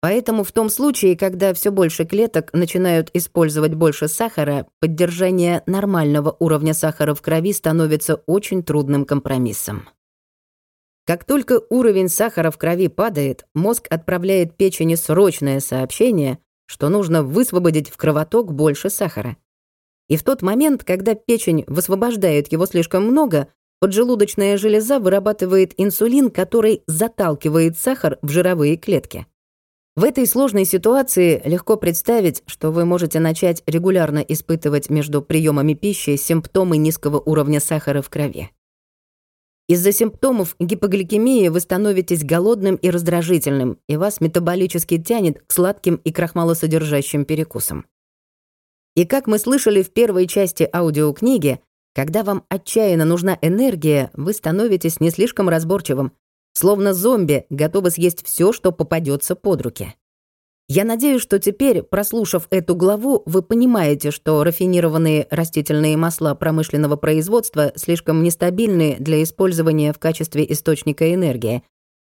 Поэтому в том случае, когда все больше клеток начинают использовать больше сахара, поддержание нормального уровня сахара в крови становится очень трудным компромиссом. Как только уровень сахара в крови падает, мозг отправляет печени срочное сообщение, что нужно высвободить в кровоток больше сахара. И в тот момент, когда печень высвобождает его слишком много, поджелудочная железа вырабатывает инсулин, который заталкивает сахар в жировые клетки. В этой сложной ситуации легко представить, что вы можете начать регулярно испытывать между приемами пищи симптомы низкого уровня сахара в крови. Из-за симптомов гипогликемии вы становитесь голодным и раздражительным, и вас метаболически тянет к сладким и крахмалосодержащим перекусам. И как мы слышали в первой части аудиокниги, когда вам отчаянно нужна энергия, вы становитесь не слишком разборчивым, Словно зомби, готовы съесть все, что попадется под руки. Я надеюсь, что теперь, прослушав эту главу, вы понимаете, что рафинированные растительные масла промышленного производства слишком нестабильны для использования в качестве источника энергии,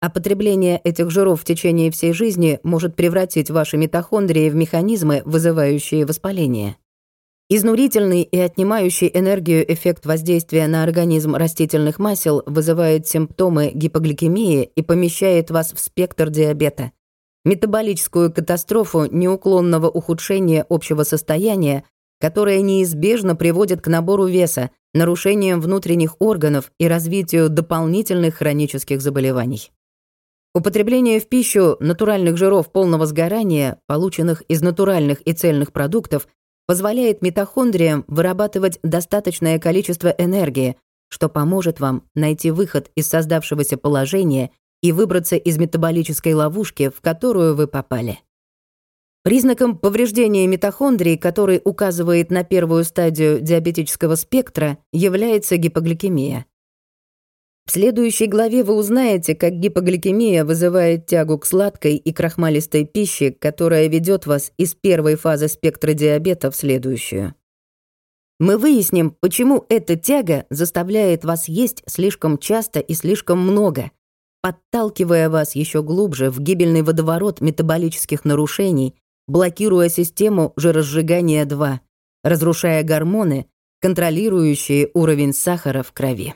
а потребление этих жиров в течение всей жизни может превратить ваши митохондрии в механизмы, вызывающие воспаление. Изнурительный и отнимающий энергию эффект воздействия на организм растительных масел вызывает симптомы гипогликемии и помещает вас в спектр диабета. Метаболическую катастрофу неуклонного ухудшения общего состояния, которое неизбежно приводит к набору веса, нарушениям внутренних органов и развитию дополнительных хронических заболеваний. Употребление в пищу натуральных жиров полного сгорания, полученных из натуральных и цельных продуктов, позволяет митохондриям вырабатывать достаточное количество энергии, что поможет вам найти выход из создавшегося положения и выбраться из метаболической ловушки, в которую вы попали. Признаком повреждения митохондрий, который указывает на первую стадию диабетического спектра, является гипогликемия. В следующей главе вы узнаете, как гипогликемия вызывает тягу к сладкой и крахмалистой пище, которая ведет вас из первой фазы спектра диабета в следующую. Мы выясним, почему эта тяга заставляет вас есть слишком часто и слишком много, подталкивая вас еще глубже в гибельный водоворот метаболических нарушений, блокируя систему жиросжигания 2, разрушая гормоны, контролирующие уровень сахара в крови.